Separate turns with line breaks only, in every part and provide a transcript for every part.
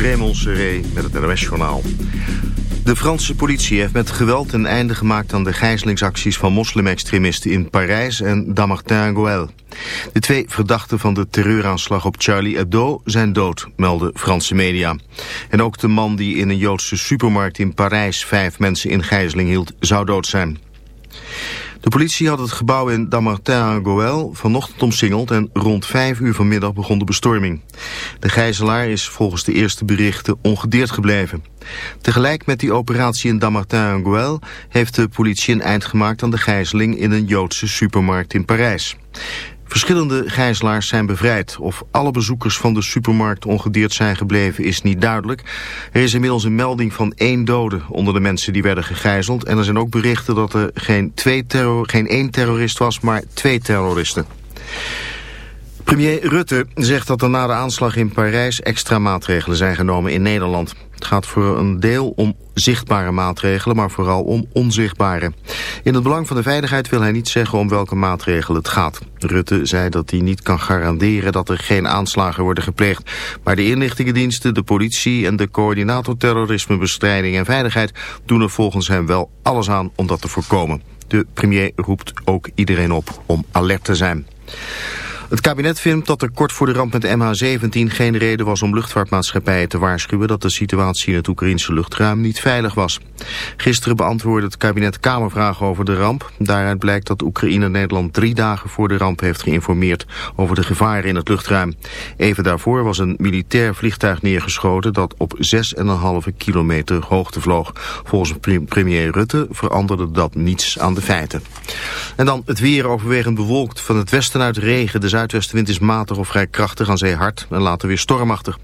Raymond Seré met het NOS-journaal. De Franse politie heeft met geweld een einde gemaakt aan de gijzelingsacties van moslimextremisten in Parijs en Damartin-Goël. De twee verdachten van de terreuraanslag op Charlie Hebdo zijn dood, melden Franse media. En ook de man die in een Joodse supermarkt in Parijs vijf mensen in gijzeling hield, zou dood zijn. De politie had het gebouw in Damartin-Goël vanochtend omsingeld en rond vijf uur vanmiddag begon de bestorming. De gijzelaar is volgens de eerste berichten ongedeerd gebleven. Tegelijk met die operatie in Damartin-Goël heeft de politie een eind gemaakt aan de gijzeling in een Joodse supermarkt in Parijs. Verschillende gijzelaars zijn bevrijd. Of alle bezoekers van de supermarkt ongedeerd zijn gebleven is niet duidelijk. Er is inmiddels een melding van één dode onder de mensen die werden gegijzeld. En er zijn ook berichten dat er geen, twee terror, geen één terrorist was, maar twee terroristen. Premier Rutte zegt dat er na de aanslag in Parijs extra maatregelen zijn genomen in Nederland. Het gaat voor een deel om zichtbare maatregelen, maar vooral om onzichtbare. In het belang van de veiligheid wil hij niet zeggen om welke maatregelen het gaat. Rutte zei dat hij niet kan garanderen dat er geen aanslagen worden gepleegd. Maar de inlichtingendiensten, de politie en de coördinator terrorismebestrijding en veiligheid doen er volgens hem wel alles aan om dat te voorkomen. De premier roept ook iedereen op om alert te zijn. Het kabinet vindt dat er kort voor de ramp met de MH17 geen reden was om luchtvaartmaatschappijen te waarschuwen dat de situatie in het Oekraïnse luchtruim niet veilig was. Gisteren beantwoordde het kabinet Kamervragen over de ramp. Daaruit blijkt dat Oekraïne Nederland drie dagen voor de ramp heeft geïnformeerd over de gevaren in het luchtruim. Even daarvoor was een militair vliegtuig neergeschoten dat op 6,5 kilometer hoogte vloog. Volgens premier Rutte veranderde dat niets aan de feiten. En dan het weer overwegend bewolkt van het westen uit regen. De zuidwestenwind is matig of vrij krachtig aan zee hard en later weer stormachtig.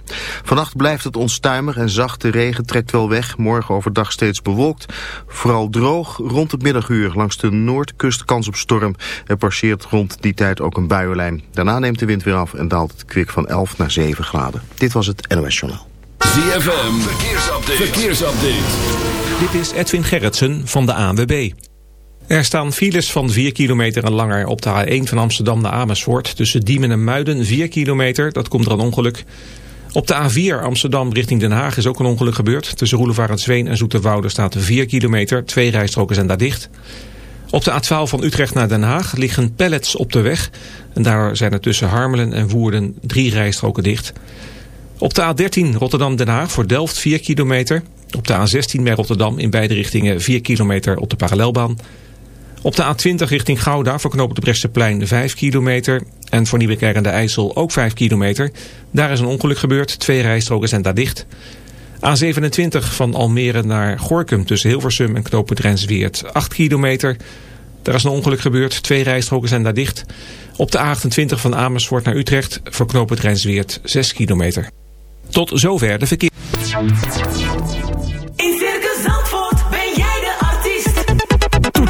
Vannacht blijft het onstuimig en zacht. De regen trekt wel weg. Morgen overdag steeds bewolkt. Vooral droog rond het middaguur. Langs de noordkust kans op storm. Er passeert rond die tijd ook een buienlijn. Daarna neemt de wind weer af en daalt het kwik van 11 naar 7 graden. Dit was het NOS Journaal.
ZFM, verkeersupdate. verkeersupdate.
Dit is Edwin Gerritsen van de ANWB. Er staan files van 4 kilometer en langer op de A1 van Amsterdam naar Amersfoort. Tussen Diemen en Muiden 4 kilometer, dat komt er een ongeluk. Op de A4 Amsterdam richting Den Haag is ook een ongeluk gebeurd. Tussen Zween en Zoeterwoude staat 4 kilometer. Twee rijstroken zijn daar dicht. Op de A12 van Utrecht naar Den Haag liggen pallets op de weg. En daar zijn er tussen Harmelen en Woerden drie rijstroken dicht. Op de A13 Rotterdam-Den Haag voor Delft 4 kilometer. Op de A16 bij Rotterdam in beide richtingen 4 kilometer op de parallelbaan. Op de A20 richting Gouda verknopen de Bresseplein 5 kilometer. En voor Nieuwekerk aan de IJssel ook 5 kilometer. Daar is een ongeluk gebeurd. Twee rijstroken zijn daar dicht. A27 van Almere naar Gorkum tussen Hilversum en knooppunt Rensweert 8 kilometer. Daar is een ongeluk gebeurd. Twee rijstroken zijn daar dicht. Op de A28 van Amersfoort naar Utrecht verknooppunt Rensweert 6 kilometer. Tot zover de verkeer.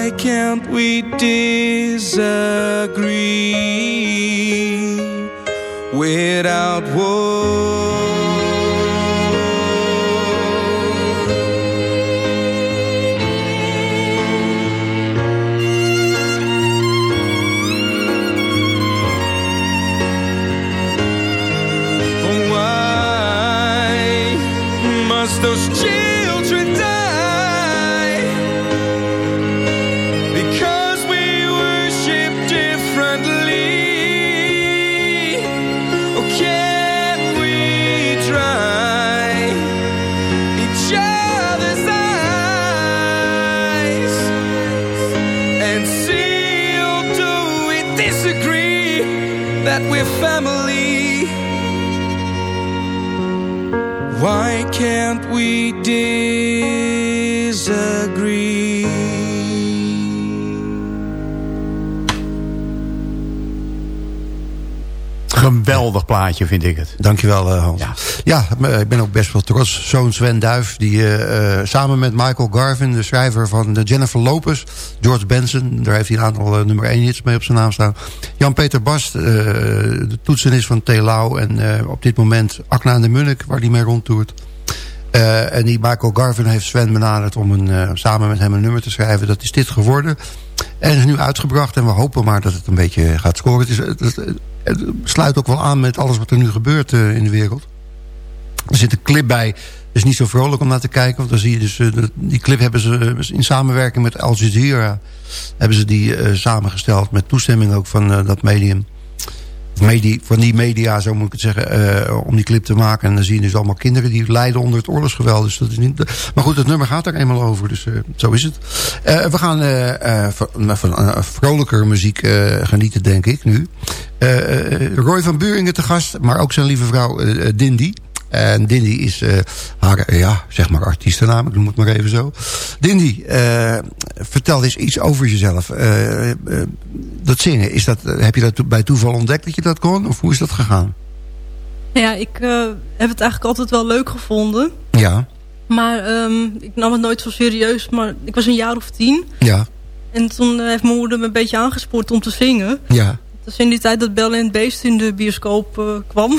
Why can't we disagree without war? Can't we disagree?
Geweldig plaatje vind ik het.
Dankjewel eh, Hans.
Ja.
Ja, maar ik ben ook best wel trots. Zoon Sven Duif, die eh, eh, samen met Michael Garvin, de schrijver van de Jennifer Lopez, George Benson, daar heeft hij een aantal eh, nummer 1 hits mee op zijn naam staan. Jan-Peter Bast, eh, de toetsenis van Telau en eh, op dit moment Akna en de Munnik, waar hij mee rondtoert. Eh, en die Michael Garvin heeft Sven benaderd om een, eh, samen met hem een nummer te schrijven. Dat is dit geworden. En is nu uitgebracht en we hopen maar dat het een beetje gaat scoren. Het, is, het, sluit ook wel aan met alles wat er nu gebeurt eh, in de wereld. Er zit een clip bij. Het is niet zo vrolijk om naar te kijken. Want dan zie je dus... die clip hebben ze in samenwerking met Al Jazeera... hebben ze die samengesteld met toestemming ook van dat medium. Van die media, zo moet ik het zeggen, eh, om die clip te maken. En dan zie je dus allemaal kinderen die lijden onder het oorlogsgeweld. Dus dat is niet, maar goed, het nummer gaat er eenmaal over, dus eh, zo is het. Eh, we gaan van, van vrolijker muziek genieten, denk ik, nu. Roy van Buringen te gast, maar ook zijn lieve vrouw Dindy. En Dindy is eh, haar, ja, zeg maar artiestennaam, ik noem het maar even zo. Dindy, eh, vertel eens iets over jezelf. Eh, dat zingen, is dat, heb je dat bij toeval ontdekt dat je dat kon? Of hoe is dat gegaan?
Ja, ik heb het eigenlijk altijd wel leuk gevonden.
Ja,
Maar ehm, ik nam het nooit zo serieus. Maar ik was een jaar of tien.
ja,
En toen heeft mijn moeder me een beetje aangespoord om te zingen.
ja.
Dat is in die tijd dat Bell and Beast in de bioscoop kwam.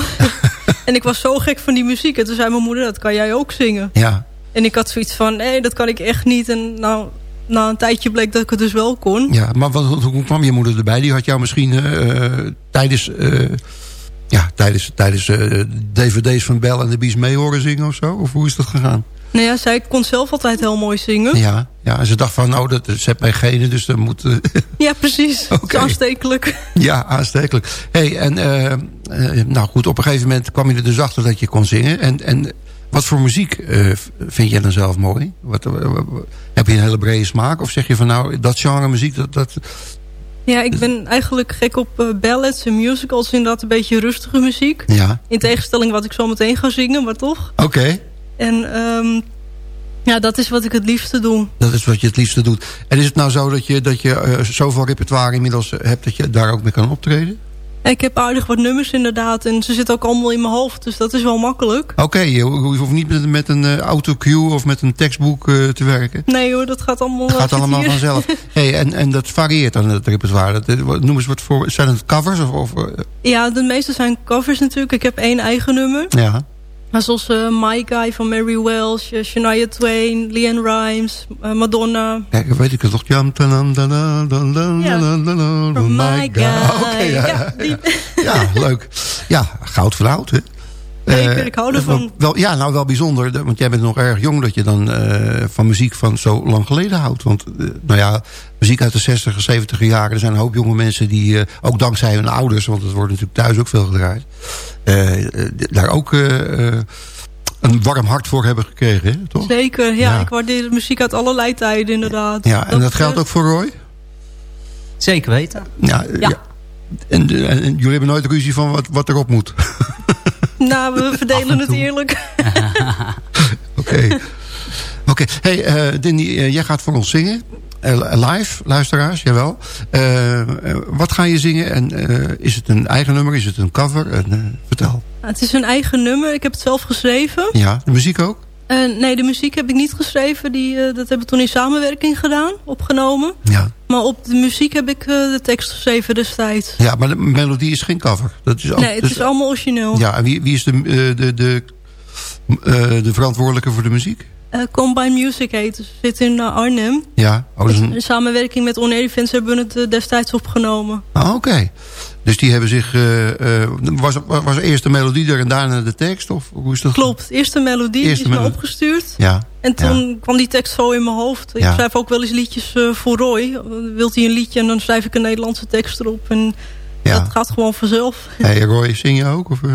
en ik was zo gek van die muziek. En toen zei mijn moeder, dat kan jij ook zingen.
Ja,
En ik had zoiets van, nee, dat kan ik echt niet. En nou, na een tijdje bleek dat ik het dus wel kon.
Ja, maar wat, hoe kwam je moeder erbij? Die had jou misschien eh, eh, tijdens, eh, ja, tijdens, tijdens dvd's van Bell en de Bees mee horen zingen of zo? Of hoe is dat gegaan?
Nou ja, zij kon zelf altijd heel mooi zingen. Ja,
Ja, ja en ze dacht van, nou, dat zet mij genen, dus dan moet... eh,
precies.
Oké.
Het is aanstekelijk.
ja, aanstekelijk. hey, en eh, eh, nou goed, op een gegeven moment kwam je er dus achter dat je kon zingen. En, en wat voor muziek vind jij dan zelf mooi? Wat, heb je een hele brede smaak? Of zeg je van, nou, dat genre muziek, dat... dat
Ja, ik ben eigenlijk gek op ballads en musicals. Inderdaad een beetje rustige muziek.
ja,
In tegenstelling wat ik zo meteen ga zingen, maar toch.
oké.
En ehm, ja, dat is wat ik het liefste doe.
Dat is wat je het liefste doet. En is het nou zo dat je, dat je eh, zoveel repertoire inmiddels hebt... dat je daar ook mee kan optreden?
Ik heb aardig wat nummers inderdaad. En ze zitten ook allemaal in mijn hoofd. Dus dat is wel makkelijk.
Oké, je, je hoeft niet met, met een eh, autocue of met een tekstboek eh, te werken.
Nee hoor, dat gaat allemaal...
Het
eh,
gaat allemaal
hier.
vanzelf. Hey, en, en dat varieert dan het repertoire. Dat, eh, noem eens wat voor. Zijn het covers? Of, of, eh,
Ja, de meeste zijn covers natuurlijk. Ik heb één eigen nummer.
ja.
Maar zoals eh, My Guy van Mary Welsh, eh, Shania Twain, Leanne Rimes, eh, Madonna.
Kijk, weet ik het nog.
From My Guy.
Oké, ja,
Ja,
ja, leuk. Ja, goud van oud, hè? Eh,
ik hou ervan.
wel- Wel, ja, nou wel bijzonder. de- Want jij bent nog erg jong dat je dan van muziek van zo lang geleden houdt. Want, nou ja, muziek uit de 60 en 70 jaren. Er zijn een hoop jonge mensen die, ook dankzij hun ouders... want het wordt natuurlijk thuis ook veel gedraaid... eh, eh, daar ook eh, een warm hart voor hebben gekregen, hè, toch?
Zeker, ja,
Ja.
Ik waardeer de muziek uit allerlei tijden inderdaad.
Ja, en dat geldt ook voor Roy?
Zeker weten.
Ja, ja. En, en, en jullie hebben nooit ruzie van wat, wat erop moet?
Nou, we verdelen het eerlijk.
Oké. Oké. Hey, eh Dindy, jij gaat voor ons zingen. Eh, live, luisteraars, jawel. Eh, wat ga je zingen? En eh, is het een eigen nummer? Is het een cover? En, vertel.
Het is een eigen nummer. Ik heb het zelf geschreven.
Ja, de muziek ook?
Nee, de muziek heb ik niet geschreven. Die, dat hebben we toen in samenwerking gedaan, opgenomen.
Ja.
Maar op de muziek heb ik de tekst geschreven destijds.
Ja, maar de melodie is geen cover. Dat is
nee, het
dus-
is allemaal origineel.
Ja, en wie, wie is de, de, de, de verantwoordelijke voor de muziek?
Eh, Combine Music heet. Ze zit in eh, Arnhem.
Ja, oh, dat is een,
In samenwerking met On Events hebben we het eh, destijds opgenomen.
Ah, oké. Dus die hebben zich... eh, eh, was, was eerst de melodie er en daarna de tekst? Of hoe is dat?
Klopt, eerst de melodie
Eerst
die
de
is me opgestuurd.
Ja.
En toen kwam die tekst zo in mijn hoofd. Ik
Ja.
schrijf ook wel eens liedjes voor Roy. Wilt hij een liedje en dan schrijf ik een Nederlandse tekst erop. En
Ja.
dat gaat gewoon vanzelf.
Hey Roy, zing je ook? Of, eh,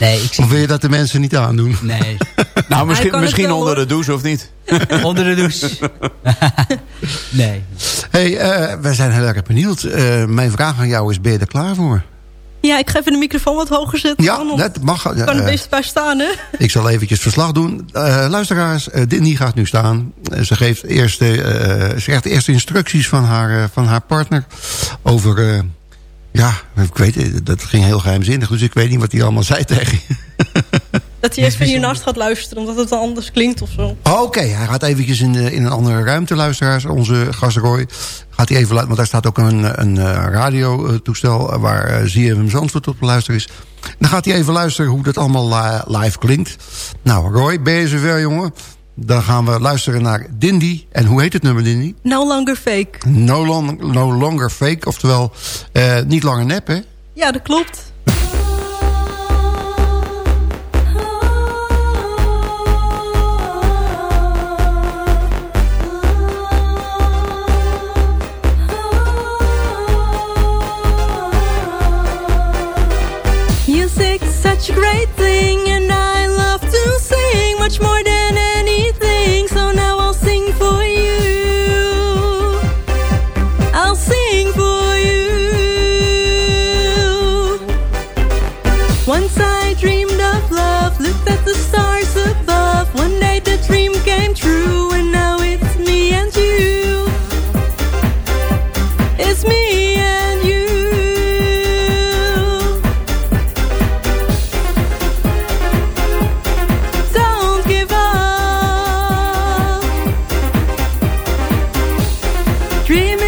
Nee, ik zie...
of wil je dat de mensen niet aandoen?
Nee,
Nou, misschien,
kan het
misschien
wel,
onder
hoor.
de douche of niet?
onder de douche. nee.
hey, eh, wij zijn heel erg benieuwd. Eh, mijn vraag aan jou is, ben je er klaar voor?
Ja, ik ga even de microfoon wat hoger zetten.
Ja,
dan,
dat mag.
Ik kan er
eh,
best bij staan, hè?
ik zal eventjes verslag doen. Eh, luisteraars, uh, Dindy gaat nu staan. Eh, ze, geeft eerst, eh, ze krijgt de eerste instructies van haar, eh, van haar partner over... eh, ja, ik weet het, dat ging heel geheimzinnig. Dus ik weet niet wat hij allemaal zei tegen je.
Dat hij even hiernaast gaat luisteren, omdat het dan anders klinkt of zo.
Oh, Oké, hij gaat eventjes in, de- in een andere ruimte, luisteraars. Onze gast Roy gaat hij even luisteren. Want daar staat ook een, een eh, radiotoestel eh, waar uh, ZFM Zandvoort op te luisteren is. Dan gaat hij even luisteren hoe dat allemaal li- live klinkt. Nou, Roy, ben je zover, jongen? Dan gaan we luisteren naar Dindy. En hoe heet het nummer, Dindy?
No longer fake.
No, long, no longer fake, oftewel eh, niet langer nep, hè?
Ja, dat klopt. Such a great thing, and I love to sing much more than Dreaming.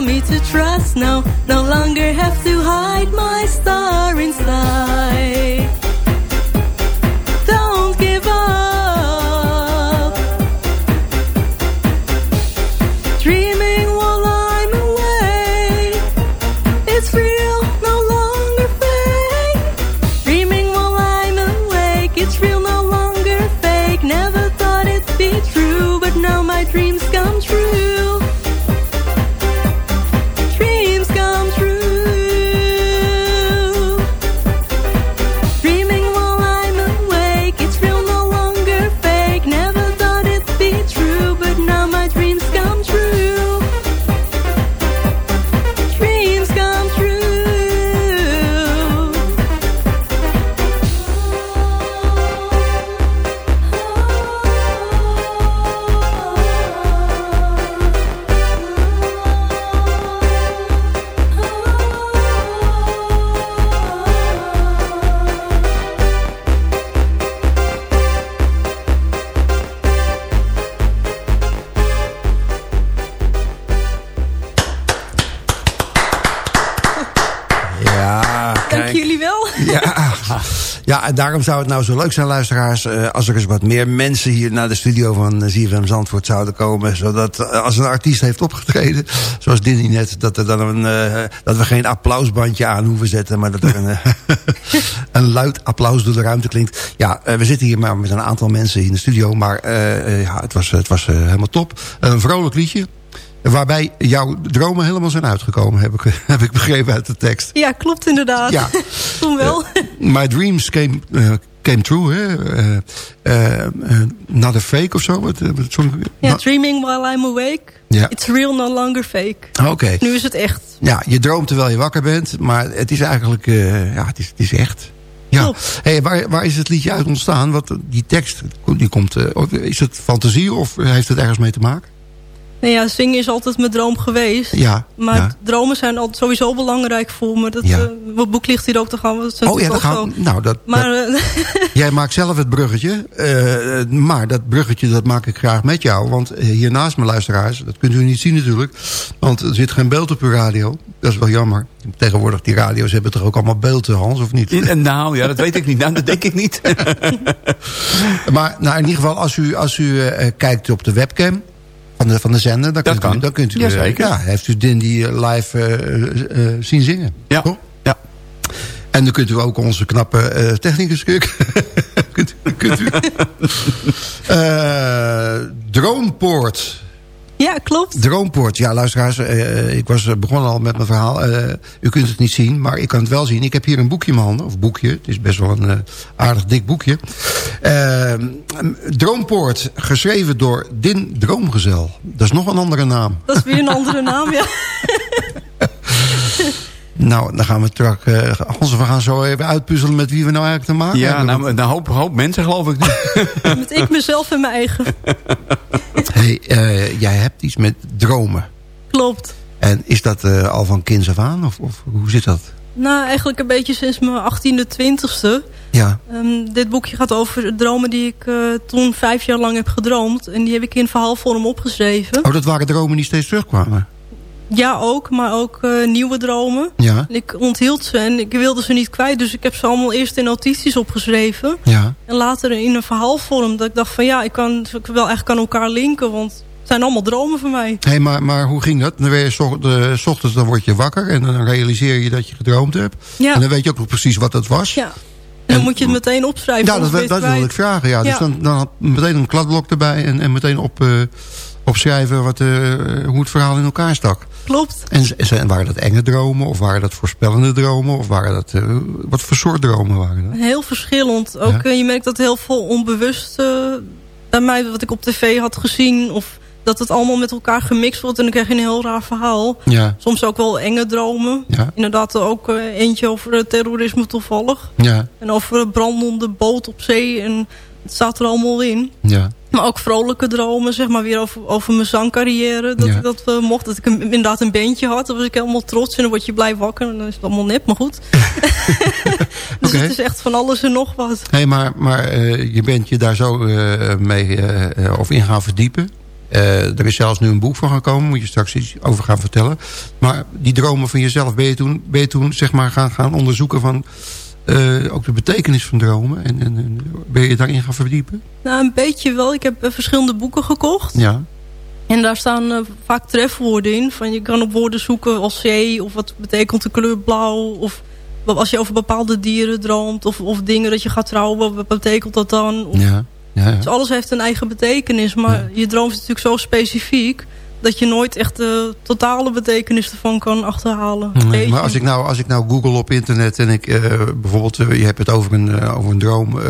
Me to trust.
Ja, daarom zou het nou zo leuk zijn, luisteraars... eh, als er eens wat meer mensen hier naar de studio van eh, ZFM Zandvoort zouden komen. Zodat eh, als een artiest heeft opgetreden, zoals Dinny net... dat, er dan een, dat we geen applausbandje aan hoeven zetten... maar dat er een, een luid applaus door de ruimte klinkt. Ja, we zitten hier maar met een aantal mensen in de studio... maar ja, het was, het was helemaal top. Een vrolijk liedje... Waarbij jouw dromen helemaal zijn uitgekomen, heb ik, heb ik begrepen uit de tekst.
Ja, klopt inderdaad.
Ja.
Toen wel.
My dreams came, uh, came true, hè? Uh, not a fake of zo?
Ja, dreaming while I'm awake.
Ja.
It's real, no longer fake.
Oké.
Nu is het echt.
Ja, je droomt terwijl je wakker bent, maar het is eigenlijk, ja, het is, het is echt. Ja.
Klopt.
Hey, waar, waar is het liedje uit ontstaan? Want die tekst, die komt, is het fantasie of heeft het ergens mee te maken?
Nou ja, zingen is altijd mijn droom geweest.
Ja.
Maar
ja.
dromen zijn altijd sowieso belangrijk voor me. Dat,
Ja.
eh, mijn boek ligt hier ook te gaan.
Oh ja, dat
zo.
Nou, dat,
Maar
dat-
eh,
jij maakt zelf het bruggetje. eh, maar dat bruggetje dat maak ik graag met jou. Want hier naast mijn luisteraars, dat kunt u niet zien natuurlijk. Want er zit geen beeld op uw radio. Dat is wel jammer. Tegenwoordig die radio's hebben toch ook allemaal beeld, Hans, of niet?
In- nou ja, dat weet ik niet. Nou, dat denk ik niet.
Maar nou, in ieder geval, als u, als u eh, kijkt op de webcam van de, van de zender... Dan
Dat
kunt u, dan kunt u, eh, ja, heeft u Dindy eh, live eh, zien zingen.
Ja.
Toch?
ja.
En dan kunt u ook onze knappe technicus... kunt, u- kunt u, Droompoort.
Ja, klopt.
Droompoort. Ja, luisteraars, eh, ik was eh, begonnen al met mijn verhaal. Eh, u kunt het niet zien, maar ik kan het wel zien. Ik heb hier een boekje in mijn handen. Of boekje. Het is best wel een eh, aardig dik boekje. Eh, Droompoort, geschreven door Din Droomgezel. Dat is nog een andere naam.
Dat is weer een andere naam, ja.
Nou, dan gaan we terug. Hans, we gaan zo even uitpuzzelen met wie we nou eigenlijk te maken
Ja,
hebben.
nou, een hoop, hoop mensen geloof ik.
Met ik mezelf en mijn eigen.
Hey, eh, jij hebt iets met dromen.
Klopt.
En is dat eh, al van kinds af aan? Of, of hoe zit dat?
Nou, eigenlijk een beetje sinds mijn 18e, 20e.
Ja.
Ehm, dit boekje gaat over dromen die ik eh, toen vijf jaar lang heb gedroomd. En die heb ik in verhaalvorm opgeschreven.
Oh, dat waren dromen die steeds terugkwamen?
Ja, ook. Maar ook eh, nieuwe dromen.
Ja.
Ik onthield ze en ik wilde ze niet kwijt. Dus ik heb ze allemaal eerst in notities opgeschreven.
Ja.
En later in een verhaalvorm. Dat ik dacht van ja, ik kan ik wil eigenlijk aan elkaar linken. Want het zijn allemaal dromen van mij.
Hé, hey, maar, maar hoe ging dat? Dan werd je de, 's ochtends dan word je wakker en dan realiseer je dat je gedroomd hebt.
Ja.
En dan weet je ook nog precies wat dat was.
Ja. En dan moet je het meteen opschrijven.
Ja, dat, dat wilde ik vragen. Ja. Dus
Ja.
dan, dan had meteen een kladblok erbij en, en meteen op, eh, opschrijven wat, eh, hoe het verhaal in elkaar stak.
Klopt.
En waren dat enge dromen of waren dat voorspellende dromen? Of waren dat, eh, wat voor soort dromen waren dat?
Heel verschillend. Ook
Ja.
eh, je merkt dat heel veel onbewust eh, bij mij, wat ik op tv had gezien. Of dat het allemaal met elkaar gemixt wordt. En dan krijg je een heel raar verhaal.
Ja,
Soms ook wel enge dromen.
ja,
Inderdaad ook eh, eentje over eh, terrorisme toevallig.
ja,
En over een brandende boot op zee. En het staat er allemaal in.
ja.
Maar ook vrolijke dromen, zeg maar, weer over, over mijn zangcarrière. Dat
Ja.
ik dat eh, mocht, dat ik een, inderdaad een bandje had. Dan was ik helemaal trots en dan word je blij wakker. En dan is het allemaal nep, maar goed. dus het is echt van alles en nog wat.
Hé, maar, maar eh, je bent je daar zo eh, mee of in gaan verdiepen. Er is zelfs nu een boek van gekomen, moet je straks iets over gaan vertellen. Maar die dromen van jezelf, ben je toen, ben je toen zeg maar gaan, gaan onderzoeken van eh, ook de betekenis van dromen? En, en, en ben je daarin gaan verdiepen?
Nou, een beetje wel. Ik heb eh, verschillende boeken gekocht.
Ja.
En daar staan eh, vaak trefwoorden in. Van je kan op woorden zoeken als zee. Of wat betekent de kleur blauw. Of als je over bepaalde dieren droomt. Of, of dingen dat je gaat trouwen. Wat betekent dat dan? Of,
Ja. ja, ja.
Dus alles heeft een eigen betekenis. Maar je droom is natuurlijk zo specifiek. Dat je nooit echt de totale betekenis ervan kan achterhalen.
Nee, maar als ik, nou, als ik nou google op internet en ik eh, bijvoorbeeld, eh, je hebt het over een, eh, over een droom.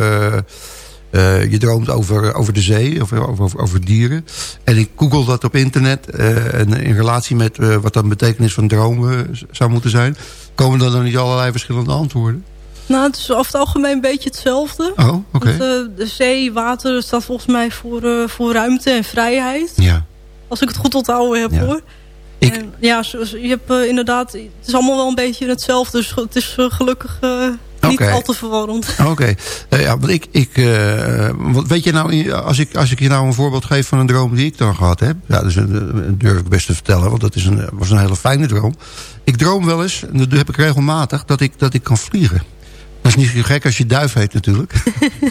je droomt over, over de zee of over, over, over dieren. En ik google dat op internet en in relatie met wat dan betekenis van dromen zou moeten zijn. Komen er dan niet allerlei verschillende antwoorden?
Nou, het is over het algemeen een beetje hetzelfde.
Oh, oké.
De zee, water staat volgens mij voor, voor ruimte en vrijheid.
Ja.
Als ik het goed onthouden heb
Ja.
hoor.
Ik-
En, ja, je hebt eh, inderdaad... Het is allemaal wel een beetje hetzelfde. Dus het is eh, gelukkig eh, niet al te verwarrend.
Oké, Eh, ja, want ik, ik want weet je nou, als ik, als ik je nou een voorbeeld geef van een droom die ik dan gehad heb, ja, dus durf ik best te vertellen, want dat is een, was een hele fijne droom. Ik droom wel eens, en dat heb ik regelmatig, dat ik, dat ik kan vliegen. Dat is niet zo gek als je duif heet natuurlijk.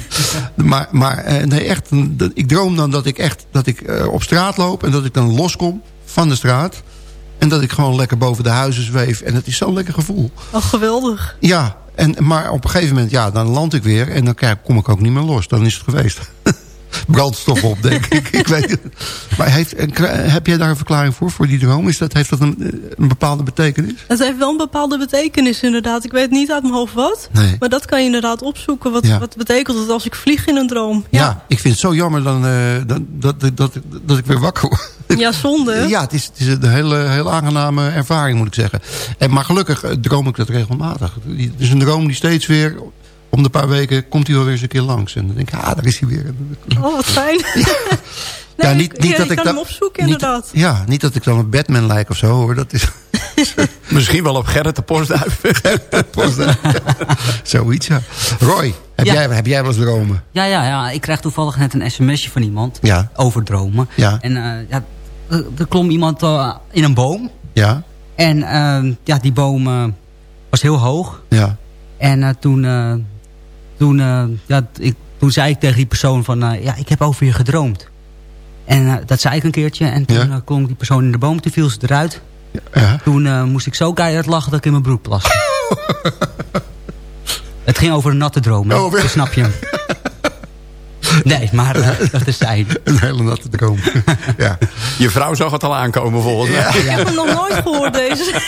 maar maar eh, nee, echt, ik droom dan dat ik echt dat ik eh, op straat loop en dat ik dan loskom van de straat. En dat ik gewoon lekker boven de huizen zweef. En het is zo'n lekker gevoel.
Oh, geweldig.
Ja, en, maar op een gegeven moment, ja, dan land ik weer... en dan kom ik ook niet meer los. Dan is het geweest. Brandstof op, denk ik. ik weet het. Maar heeft, heb jij daar een verklaring voor, voor die droom? Is dat, heeft dat een, een bepaalde betekenis?
Het heeft wel een bepaalde betekenis inderdaad. Ik weet niet uit mijn hoofd wat.
Nee.
Maar dat kan je inderdaad opzoeken. Wat,
Ja.
wat betekent het als ik vlieg in een droom?
Ja, ik vind het zo jammer dan, eh, dat, dat, dat, dat, ik weer wakker word.
Ja, zonde.
Ja, het is, het is een hele, hele aangename ervaring, moet ik zeggen. En, maar gelukkig eh, droom ik dat regelmatig. Het is een droom die steeds weer... om de paar weken komt hij wel weer eens een keer langs. En dan denk ik, ah, daar is hij weer.
Oh, wat fijn.
ja,
Nee,
niet,
ik-
niet
ja,
dat ik
kan
dan,
hem opzoeken
niet-
inderdaad.
Ja, niet dat ik dan een Batman lijk of zo, hoor. Dat is
Misschien wel op Gerrit de Postduif.
zoiets, ja. Roy, heb,
Ja.
jij, heb jij wel eens dromen?
Ja, ja, ja. Ik krijg toevallig net een sms'je van iemand.
Ja.
Over dromen.
Ja.
En eh, ja, er klom iemand eh, in een boom.
Ja,
En eh, ja, die boom eh, was heel hoog.
ja.
En eh, toen, eh, toen, eh, ja, ik, toen zei ik tegen die persoon van... eh, ja, ik heb over je gedroomd. En eh, dat zei ik een keertje. En toen
Ja.
klom die persoon in de boom. Toen viel ze eruit.
ja.
Toen eh, moest ik zo keihard lachen dat ik in mijn broek plaste. Het ging over een natte droom?
Oh,
snap je hem. Nee, maar dat is zijn.
Een hele natte droom. ja.
Je vrouw zag het al aankomen volgens mij.
Ik heb hem nog nooit gehoord deze.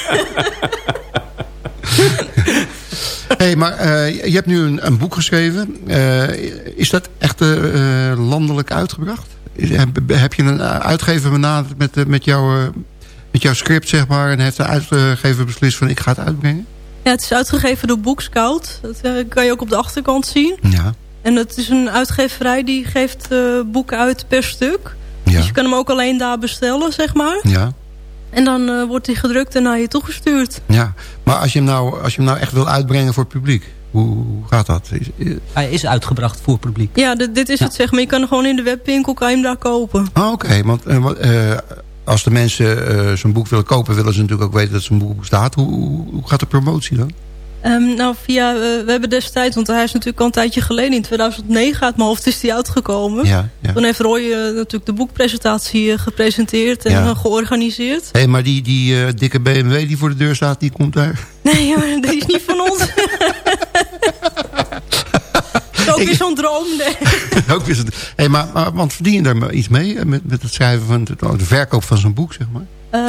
Hey, maar eh, je hebt nu een, een boek geschreven. Eh, is dat echt eh, landelijk uitgebracht? Is- heb, heb je een uitgever benaderd met, met, jouw, met jouw script, zeg maar... en heeft de uitgever beslist van ik ga het uitbrengen?
Ja, het is uitgegeven door Bookscout. Dat kan je ook op de achterkant zien.
Ja.
En het is een uitgeverij die geeft boeken uit per stuk.
Ja.
Dus je kan hem ook alleen daar bestellen, zeg maar.
Ja.
En dan eh, wordt hij gedrukt en naar je toegestuurd.
Ja, maar als je hem nou, als je hem nou echt wil uitbrengen voor het publiek, hoe, gaat dat? Is-
Hij is uitgebracht voor het publiek.
Ja, dit, dit is het zeg maar. Je kan hem gewoon in de webwinkel kan je hem daar kopen.
Ah, Oké, want eh, eh, als de mensen eh, zo'n boek willen kopen, willen ze natuurlijk ook weten dat zo'n boek bestaat. Hoe, hoe, hoe gaat de promotie dan?
Ehm, nou, via, eh, we hebben destijds, want hij is natuurlijk al een tijdje geleden, in 2009 uit mijn hoofd is hij uitgekomen.
Ja, ja.
Toen heeft Roy eh, natuurlijk de boekpresentatie eh, gepresenteerd en
Ja.
georganiseerd.
Hé, maar die, die dikke BMW die voor de deur staat, die komt daar.
Nee, maar dat is niet van ons. Is ook weer zo'n droom. Nee.
ook is het. Hé, maar, maar, want verdien je daar maar iets mee eh, met, met het schrijven van het- de verkoop van zo'n boek, zeg maar?
Eh,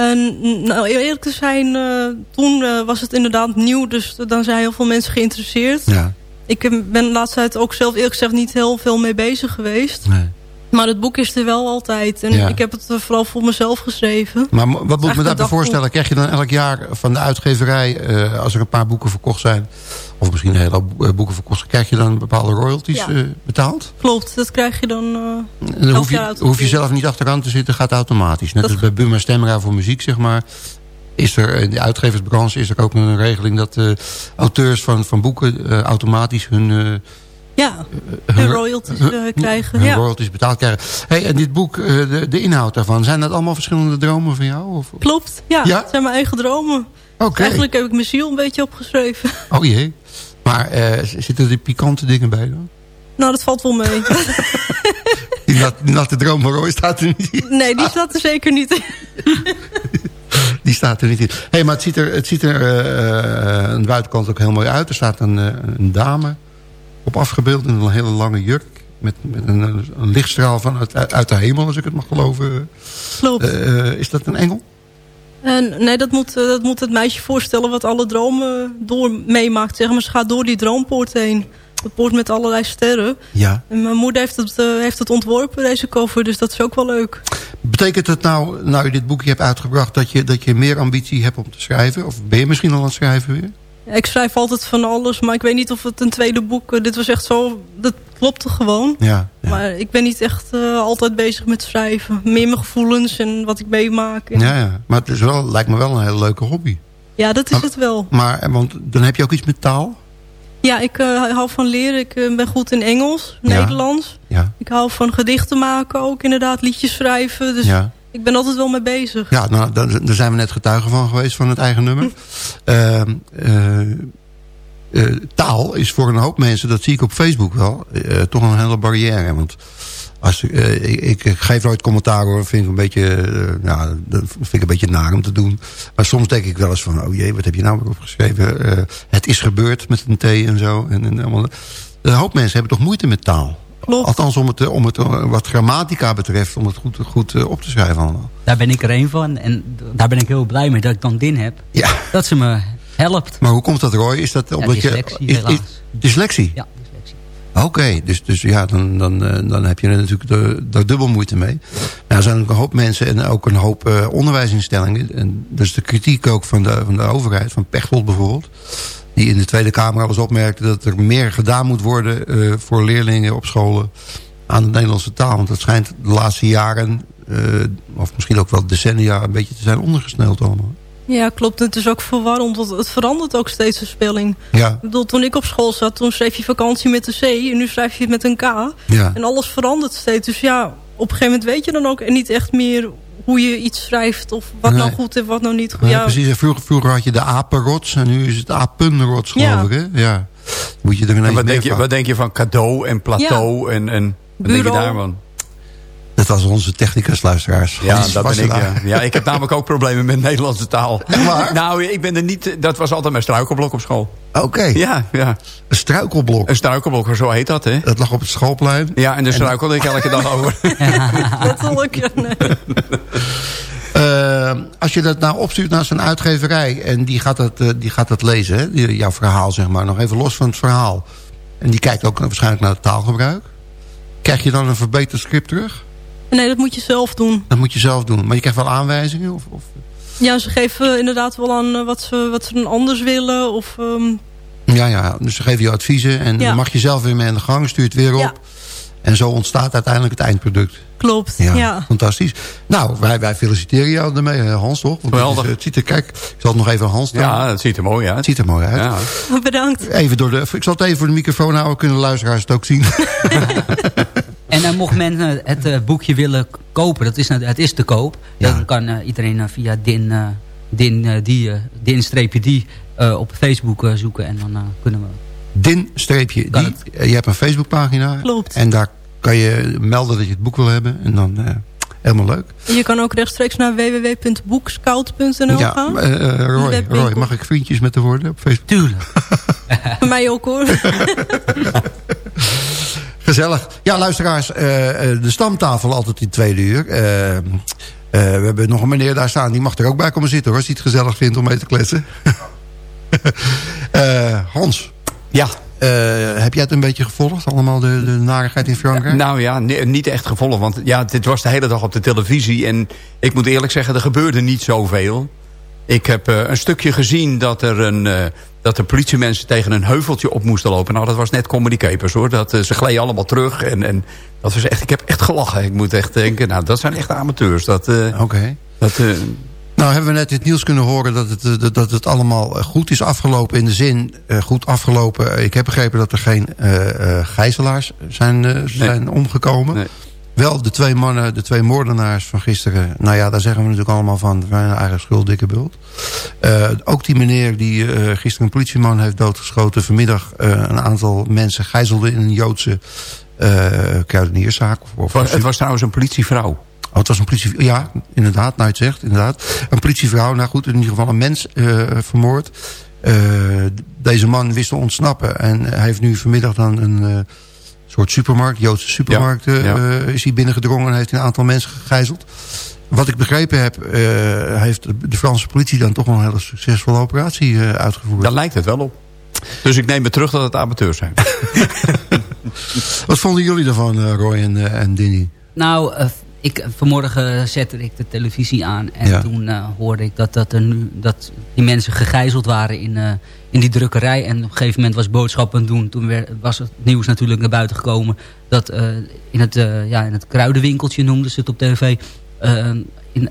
nou, eerlijk te zijn, eh, toen was het inderdaad nieuw, dus dan zijn heel veel mensen geïnteresseerd.
Ja.
Ik ben de laatste tijd ook zelf eerlijk gezegd niet heel veel mee bezig geweest.
Nee.
Maar het boek is er wel altijd. En
Ja.
ik heb het vooral voor mezelf geschreven.
Maar wat moet ik me daarbij voorstellen? Krijg je dan elk jaar van de uitgeverij... als er een paar boeken verkocht zijn... of misschien een hele hoop eh, boeken verkocht krijg je dan bepaalde royalties
Ja.
eh, betaald?
Klopt, dat krijg je dan... eh,
En dan
elk
hoef je, hoef je zelf niet achteraan te zitten, gaat automatisch. Net
Dat
als bij Buma Stemra voor muziek, zeg maar. Is er in de uitgeversbranche is er ook een regeling dat auteurs van, van boeken automatisch hun,
Ja,
hun,
hun royalties krijgen.
hun
Ja.
royalties betaald krijgen. Hey, en dit boek, de, de inhoud daarvan, zijn dat allemaal verschillende dromen van jou? Of?
Klopt, ja.
Ja?
Het zijn mijn eigen dromen. Eigenlijk heb ik mijn ziel een beetje opgeschreven.
Oh jee. Maar eh, zitten er pikante dingen bij dan?
Nou, dat valt wel mee.
Die, nat, die natte droom van Roy staat er niet in.
nee, die staat er zeker niet in.
Die staat er niet in. hey, maar het ziet er, het ziet er eh, aan de buitenkant ook heel mooi uit. Er staat een, eh, een dame op afgebeeld in een hele lange jurk. Met, met een, een lichtstraal van uit, uit de hemel, als ik het mag geloven.
Klopt.
Eh, is dat een engel?
En, nee, dat moet, eh, dat moet het meisje voorstellen wat alle dromen door meemaakt. Zeg maar. Ze gaat door die droompoort heen. De poort met allerlei sterren.
Ja.
En mijn moeder heeft het, eh, heeft het ontworpen, deze cover. Dus dat is ook wel leuk.
Betekent het nou, nou je dit boekje hebt uitgebracht... Dat je, dat je meer ambitie hebt om te schrijven? Of ben je misschien al aan het schrijven weer?
Ja, Ik schrijf altijd van alles, maar ik weet niet of het een tweede boek... eh, dit was echt zo, dat klopte gewoon.
Ja.
Maar ik ben niet echt eh, altijd bezig met schrijven. Meer mijn gevoelens en wat ik meemaak. En-
Ja, ja. Maar het is wel, lijkt me wel een hele leuke hobby.
Ja, dat is het wel.
Maar, eh, want dan heb je ook iets met taal?
Ja, ik eh, hou van leren. Ik ben goed in Engels,
Ja.
Nederlands.
Ja.
Ik hou van gedichten maken ook, inderdaad, liedjes schrijven. Dus
Ja.
ik ben altijd wel mee bezig.
Ja, nou, daar, daar zijn we net getuigen van geweest, van het eigen nummer. Eh, taal is voor een hoop mensen, dat zie ik op Facebook wel, eh, toch een hele barrière. Want als, ik, eh, ik, ik geef nooit commentaar hoor, vind ik een beetje, eh, nou, dat vind ik een beetje naar om te doen. Maar soms denk ik wel eens van, oh jee, wat heb je nou weer opgeschreven? Het is gebeurd met een T en zo. En, en allemaal. Een hoop mensen hebben toch moeite met taal.
Klopt.
Althans, om het, om het wat grammatica betreft, om het goed, goed op te schrijven allemaal.
Daar ben ik er een van. En daar ben ik heel blij mee dat ik dan Din heb.
Ja.
Dat ze me helpt.
Maar hoe komt dat, Roy? Is dat omdat
dyslexie,
je... is- is- dyslexie?
Ja, dyslexie.
Oké, dus, dus ja, dan, dan, eh, dan heb je er natuurlijk de, daar dubbel moeite mee. Nou, er zijn ook een hoop mensen en ook een hoop eh, onderwijsinstellingen. En dus de kritiek ook van de, van de overheid, van Pechtold bijvoorbeeld. Die in de Tweede Kamer al eens opmerkte dat er meer gedaan moet worden eh, voor leerlingen op scholen aan de Nederlandse taal. Want dat schijnt de laatste jaren, of misschien ook wel decennia, een beetje te zijn ondergesneld allemaal.
Ja, klopt. Het is ook verwarrend, want het verandert ook steeds de spelling.
Ja,
Ik bedoel, toen ik op school zat, toen schreef je vakantie met een C en nu schrijf je het met een K.
ja.
En alles verandert steeds. Dus ja, op een gegeven moment weet je dan ook niet echt meer hoe je iets schrijft. Of wat nou goed en wat nou niet goed.
Ja,
Ja,
precies. Vroeger, vroeger had je de apenrots en nu is het apenrots, geloof
Ja.
ik. Hè? Ja. Moet je er ineens
En wat, denk je,
van-
wat denk je van cadeau en plateau en, en wat denk je daarvan?
Dat was onze technicus, luisteraars.
Ja,
Hans
dat ben ik. Ja. ja, ik heb namelijk ook problemen met Nederlandse taal. Nou, ik ben er niet. Dat was altijd mijn struikelblok op school.
Oké,
Ja, ja.
een struikelblok.
Een struikelblok, zo heet dat, hè?
Dat lag op het schoolplein.
Ja, en daar struikelde ik elke dag over.
letterlijk. ja, nee.
Eh, als je dat nou opstuurt naar zijn uitgeverij... en die gaat dat, eh, die gaat dat lezen, hè? Die- jouw verhaal zeg maar... nog even los van het verhaal... en die kijkt ook waarschijnlijk naar het taalgebruik... krijg je dan een verbeterd script terug?
Nee, dat moet je zelf doen.
Dat moet je zelf doen. Maar je krijgt wel aanwijzingen? Of, of...
Ja, ze geven inderdaad wel aan eh, wat ze, wat ze dan anders willen. Of, ehm,
Ja, ja, dus ze geven je adviezen... en
Ja.
dan mag je zelf weer mee aan de gang, stuur het weer op...
Ja.
En zo ontstaat uiteindelijk het eindproduct.
klopt,
Ja,
ja.
fantastisch. Nou, wij, wij feliciteren jou ermee, Hans, toch? Want het,
Geweldig.
eh, het ziet er, kijk, ik zal het nog even aan Hans doen.
Ja, dat ziet er mooi uit.
Het ziet er mooi uit.
Ja.
Bedankt.
Even door de, ik zal het even voor de microfoon houden, kunnen de luisteraars het ook zien.
En dan mocht men eh, het eh, boekje willen kopen, dat is, nou- het is te koop.
Ja.
Dan kan eh, iedereen via din, eh, din, die, din-die eh, op Facebook zoeken. En dan eh, kunnen we...
Din-die. Je hebt een Facebookpagina.
Klopt.
En daar kan je melden dat je het boek wil hebben. En dan eh, helemaal leuk.
Je kan ook rechtstreeks naar www.boekscout.nl
ja,
gaan.
eh, Roy, mag ik vriendjes met de worden op Facebook?
Tuurlijk.
Voor mij ook hoor.
Gezellig. Ja, luisteraars, eh, eh, de stamtafel altijd in tweede uur. Eh, we hebben nog een meneer daar staan, die mag er ook bij komen zitten hoor. Als hij het gezellig vindt om mee te kletsen. Hans,
Ja.
Heb jij het een beetje gevolgd? Allemaal de, de narigheid in Frankrijk?
Nou ja, ni- niet echt gevolgd. Want ja, dit was de hele dag op de televisie. En ik moet eerlijk zeggen, er gebeurde niet zoveel. Ik heb een stukje gezien dat er een... dat de politiemensen tegen een heuveltje op moesten lopen. Nou, dat was net Comedy Capers, hoor. Dat, eh, ze gleden allemaal terug. En, en dat was echt, ik heb echt gelachen. Ik moet echt denken, nou, dat zijn echt amateurs. Dat, eh,
Oké.
dat, eh,
Nou hebben we net in het nieuws kunnen horen dat het, dat- het allemaal goed is afgelopen. In de zin, goed afgelopen. Ik heb begrepen dat er geen eh, gijzelaars zijn, zijn omgekomen.
Nee.
Wel de twee mannen, de twee moordenaars van gisteren. Nou ja, daar zeggen we natuurlijk allemaal van. We zijn eigen schuld, dikke bult. Eh, ook die meneer die eh, gisteren een politieman heeft doodgeschoten. Vanmiddag eh, een aantal mensen gijzelde in een Joodse kruidenierszaak. Of, of
het was- trouwens een politievrouw.
Oh, het was een politie... Ja, inderdaad, nou je het zegt, inderdaad. Een politievrouw, nou goed, in ieder geval een mens vermoord. Deze man wist te ontsnappen. En hij heeft nu vanmiddag dan een soort supermarkt, Joodse supermarkt... eh,
Ja, ja.
is hij binnengedrongen en heeft een aantal mensen gegijzeld. Wat ik begrepen heb, eh, heeft de Franse politie dan toch wel een hele succesvolle operatie eh, uitgevoerd.
Daar lijkt het wel op. Dus ik neem het terug dat het amateurs zijn.
Wat vonden jullie daarvan, Roy en, eh, en Dinny?
Nou, ik, vanmorgen zette ik de televisie aan. En
Ja.
toen eh, hoorde ik dat, dat, er nu, dat die mensen gegijzeld waren in, eh, in die drukkerij. En op een gegeven moment was boodschappen doen. Toen werd, was het nieuws natuurlijk naar buiten gekomen. Dat eh, in, het, eh, ja, in het kruidenwinkeltje noemden ze het op tv. eh, in,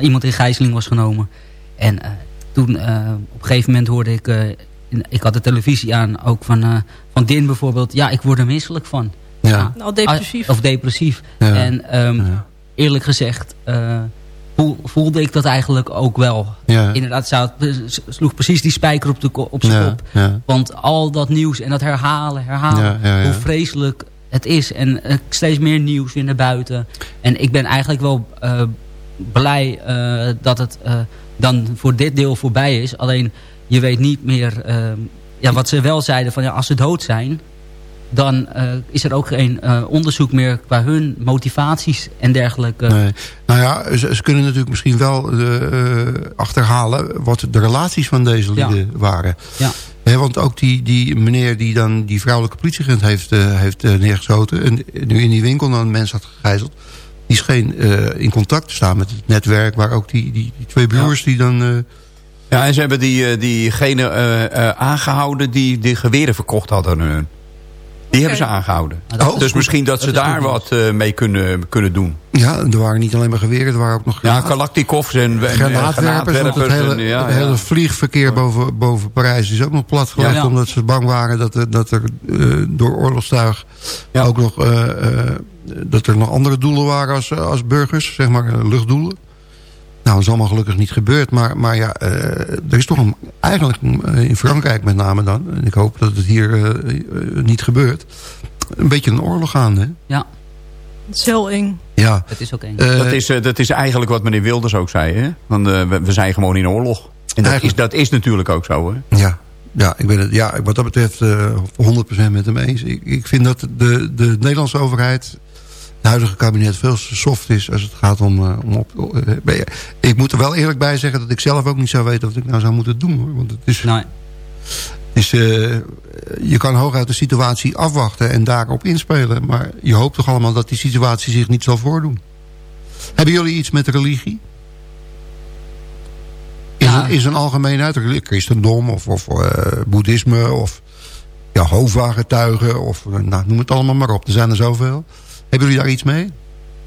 iemand in gijzeling was genomen. En eh, toen eh, op een gegeven moment hoorde ik... eh, in- ik had de televisie aan, ook van, eh, van Din bijvoorbeeld. Ja, ik word er misselijk van.
Ja.
Nou, depressief.
Ah, Of depressief.
Ja.
En ehm,
Ja.
eerlijk gezegd eh, voelde ik dat eigenlijk ook wel.
Ja.
Inderdaad, zou het- sloeg precies die spijker op, de, op zijn
Ja,
kop.
ja.
Want al dat nieuws en dat herhalen, herhalen, hoe vreselijk het is. En eh, steeds meer nieuws weer naar buiten. En ik ben eigenlijk wel eh, blij eh, dat het dan voor dit deel voorbij is. Alleen je weet niet meer... ja, wat ze wel zeiden, van ja, als ze dood zijn... dan eh, is er ook geen eh, onderzoek meer qua hun motivaties en dergelijke.
Nee. Nou ja, ze, ze kunnen natuurlijk misschien wel eh, eh, achterhalen wat de relaties van deze
Ja.
lieden waren.
Ja.
Want ook die, die meneer die dan die vrouwelijke politieagent heeft, eh, heeft eh, neergeschoten... en nu in die winkel dan mensen had gegijzeld... die scheen eh, in contact te staan met het netwerk... waar ook die, die, die twee broers die dan... eh,
Ja, en ze hebben die, diegene eh, eh, aangehouden die de geweren verkocht hadden aan hun. Die hebben ze aangehouden.
Is
dus
goed.
misschien dat,
Dat
ze daar
goed
wat eh, mee kunnen, kunnen doen.
ja, er waren niet alleen maar geweren, er waren ook nog
Ja, Kalaktikovs en, en eh,
granaatwerpers. Het hele,
en, ja,
het hele vliegverkeer boven, boven Parijs is ook nog platgelegd...
Ja.
omdat ze bang waren dat er, dat er eh, door oorlogstuig
Ja.
ook nog... eh, eh, dat er nog andere doelen waren als, als burgers, zeg maar luchtdoelen. Nou, dat is allemaal gelukkig niet gebeurd. Maar, maar ja, eh, er is toch een, eigenlijk eh, in Frankrijk met name dan... en ik hoop dat het hier eh, niet gebeurt... een beetje een oorlog aan, hè?
Ja,
Het is heel eng.
Ja.
dat is ook één.
Eh,
dat, is, eh, dat is eigenlijk wat meneer Wilders ook zei. Hè? Want eh, we, we zijn gewoon in oorlog. En dat is, dat is natuurlijk ook zo. Hè?
Ja, ja, ik ben het ja, wat dat betreft eh 100% met hem eens. Ik, ik vind dat de, de Nederlandse overheid, het huidige kabinet, veel te soft is als het gaat om... eh, om op, eh, ik moet er wel eerlijk bij zeggen dat ik zelf ook niet zou weten wat ik nou zou moeten doen. Hoor. Want het is,
Nee.
is, eh, je kan hooguit de situatie afwachten en daarop inspelen. Maar je hoopt toch allemaal dat die situatie zich niet zal voordoen. Hebben jullie iets met religie? In,
Ja.
zijn, in zijn algemeenheid, christendom of, of boeddhisme of Jehovah-getuigen of eh, nou, noem het allemaal maar op. Er zijn er zoveel. Hebben jullie daar iets mee?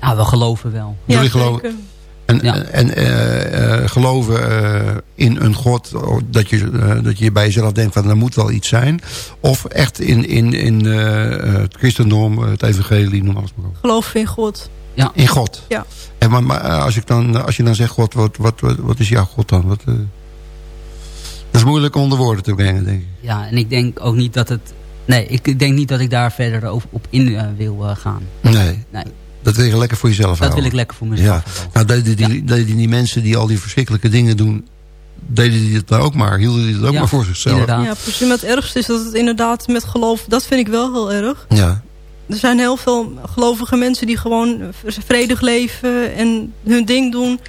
Ja, we geloven wel.
Ja,
Jullie geloven-
zeker.
En,
Ja.
en eh, eh, geloven eh, in een God, oh, dat je, eh, dat je bij jezelf denkt van er moet wel iets zijn. Of echt in, in, in eh, het christendom, het evangelie, noem alles maar op.
Geloof in God.
In God.
Ja.
En maar, maar als, ik dan, als je dan zegt, God, wat, wat, wat, wat is jouw God dan? Wat, dat is moeilijk onder woorden te brengen, denk ik.
Ja, en ik denk ook niet dat het... Nee, ik denk niet dat ik daar verder over, op in eh, wil eh, gaan.
Nee.
Nee,
Dat wil je lekker voor jezelf
dat
houden.
wil ik lekker voor mezelf
Ja, nou deden die, deden die mensen die al die verschrikkelijke dingen doen... deden die het nou ook maar, hielden die het ook
Ja,
maar voor zichzelf.
inderdaad.
Ja, precies. Maar het ergste is dat het inderdaad met geloof... Dat vind ik wel heel erg.
Ja,
Er zijn heel veel gelovige mensen die gewoon vredig leven en hun ding doen.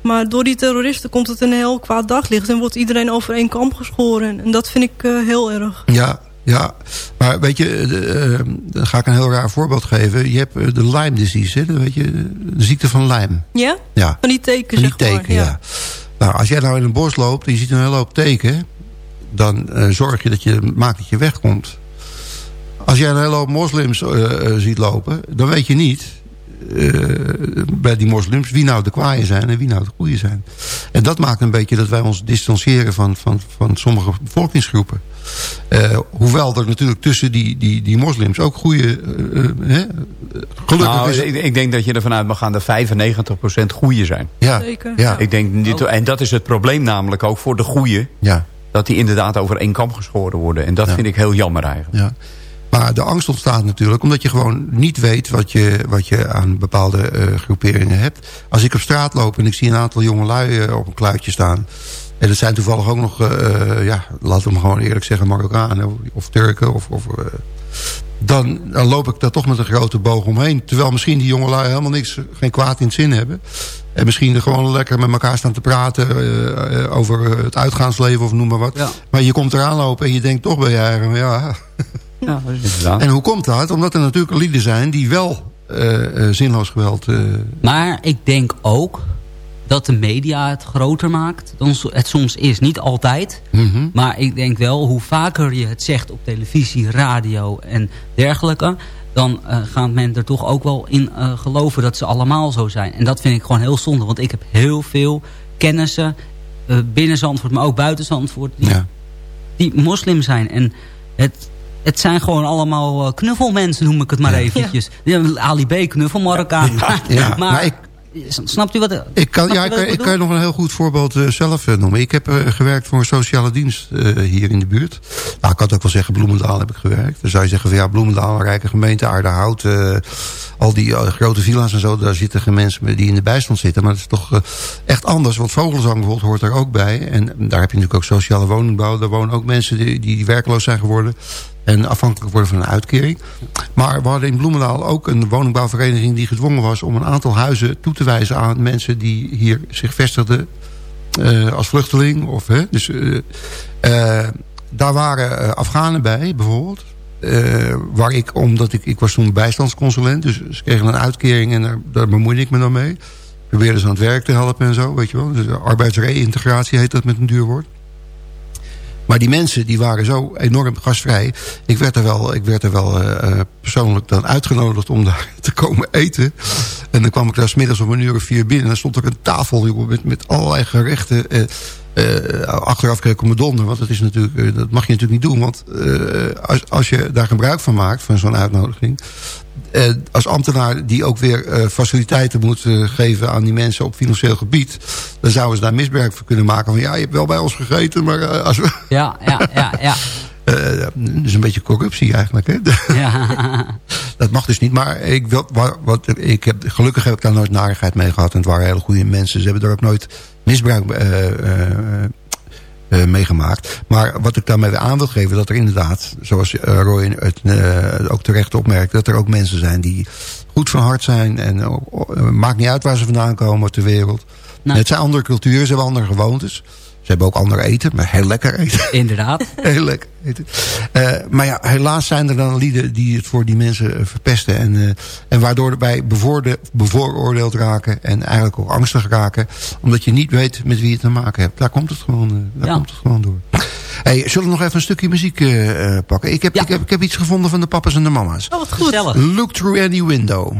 Maar door die terroristen komt het een heel kwaad daglicht. En wordt iedereen over één kamp geschoren. En dat vind ik eh, heel erg.
ja, Ja, maar weet je, de, eh, dan ga ik een heel raar voorbeeld geven. Je hebt eh, de Lyme disease, hè? Weet je, de ziekte van Lyme.
Ja?
Ja.
Van die tekens,
Van die
zeg maar,
teken, ja. Nou, als jij nou in een bos loopt en je ziet een hele hoop teken... dan eh, zorg je dat je maakt dat je wegkomt. Als jij een hele hoop moslims ziet lopen... dan weet je niet bij die moslims wie nou de kwaaien zijn en wie nou de goeie zijn. En dat maakt een beetje dat wij ons distancieren van, van, van sommige bevolkingsgroepen. Eh, hoewel er natuurlijk tussen die, die, die moslims ook goede... eh, eh, hè, gelukkig
Nou,
is
ik, ik denk dat je ervan uit mag gaan dat 95% goeie zijn.
Ja,
Zeker.
ja.
Ik denk niet, en dat is het probleem namelijk ook voor de goeie.
Ja.
Dat die inderdaad over één kam geschoren worden. En dat
Ja.
vind ik heel jammer eigenlijk.
Ja. Maar de angst ontstaat natuurlijk omdat je gewoon niet weet wat je, wat je aan bepaalde eh, groeperingen hebt. Als ik op straat loop en ik zie een aantal jongelui eh, op een kluitje staan. En dat zijn toevallig ook nog, eh, ja, laten we hem gewoon eerlijk zeggen, Marokkanen of, Turken. Of, of, dan, dan loop ik daar toch met een grote boog omheen. Terwijl misschien die jongelui helemaal niks, geen kwaad in het zin hebben. En misschien er gewoon lekker met elkaar staan te praten over het uitgaansleven of noem maar wat.
Ja.
Maar je komt eraan lopen en je denkt toch bij je eigen, ja...
Ja, dat.
En hoe komt dat? Omdat er natuurlijk lieden zijn die wel eh, eh, zinloos geweld... eh,
Maar ik denk ook dat de media het groter maakt dan het soms is. Niet altijd,
mhm.
maar ik denk wel hoe vaker je het zegt op televisie, radio en dergelijke... dan gaat men er toch ook wel in geloven dat ze allemaal zo zijn. En dat vind ik gewoon heel zonde, want ik heb heel veel kennissen... binnen Zandvoort, maar ook buiten Zandvoort... die,
ja.
die moslim zijn. En het, het zijn gewoon allemaal eh, knuffelmensen, noem ik het maar eventjes. Ja. Ali B, knuffel Marokkaan.
Ja,
maar,
maar ik-
snapt u wat...
Ik kan, ja,
je
ik, kan, ik kan nog een heel goed voorbeeld eh, zelf eh, noemen. Ik heb gewerkt voor een sociale dienst hier in de buurt. Nou, ik kan het ook wel zeggen, Bloemendaal heb ik gewerkt. Dan zou je zeggen van ja, Bloemendaal, een rijke gemeente, Aardehout. eh al die grote villa's en zo, daar zitten geen mensen die in de bijstand zitten. Maar dat is toch echt anders, want Vogelzang bijvoorbeeld hoort daar ook bij. En daar heb je natuurlijk ook sociale woningbouw. Daar wonen ook mensen die, die werkloos zijn geworden. En afhankelijk worden van een uitkering. Maar we hadden in Bloemendaal ook een woningbouwvereniging... die gedwongen was om een aantal huizen toe te wijzen aan mensen... die hier zich vestigden eh, als vluchteling. Of, hè, dus, eh, eh, daar waren Afghanen bij, bijvoorbeeld. Waar ik, omdat ik, ik was toen bijstandsconsulent... dus ze kregen een uitkering en daar, daar bemoeide ik me dan mee. Probeerde ze aan het werk te helpen en zo, weet je wel. Dus arbeidsreïntegratie heet dat met een duur woord. Maar die mensen die waren zo enorm gastvrij. Ik werd er wel, ik werd er wel eh, eh, persoonlijk dan uitgenodigd om daar te komen eten. En dan kwam ik daar smiddags om een uur of vier binnen. En dan stond er een tafel met, met allerlei gerechten. eh, eh, achteraf kreeg ik mijn donder. Want dat, is natuurlijk, dat mag je natuurlijk niet doen. Want als, als je daar gebruik van maakt, van zo'n uitnodiging... eh, als ambtenaar die ook weer eh, faciliteiten moet eh, geven aan die mensen op financieel gebied... dan zouden ze daar misbruik van kunnen maken. Van ja, je hebt wel bij ons gegeten, maar als we...
Ja, ja, ja, ja.
Dus een beetje corruptie eigenlijk. Hè?
ja.
Dat mag dus niet. Maar ik, wil, wat, wat, ik heb, gelukkig heb ik daar nooit narigheid mee gehad. En het waren hele goede mensen. Ze hebben er ook nooit misbruik eh, eh, eh, meegemaakt. Maar wat ik daarmee aan wil geven... dat er inderdaad, zoals eh, Roy het eh, ook terecht opmerkt... dat er ook mensen zijn die goed van hart zijn. En maakt niet uit waar ze vandaan komen ter wereld.
Nou.
Het zijn andere culturen, ze hebben andere gewoontes. Ze hebben ook ander eten, maar heel lekker eten.
Inderdaad.
Heel lekker eten. Eh, maar ja, helaas zijn er dan lieden die het voor die mensen eh, verpesten. En, eh, en waardoor wij bevooroordeeld raken. En eigenlijk ook angstig raken. Omdat je niet weet met wie je te maken hebt. Daar komt het gewoon, daar
Ja.
komt het gewoon door. Hey, zullen we nog even een stukje muziek pakken? Ik heb,
Ja.
ik, heb, ik heb iets gevonden van de papa's en de mama's.
Oh, wat goed.
Gezellig.
Look through any window.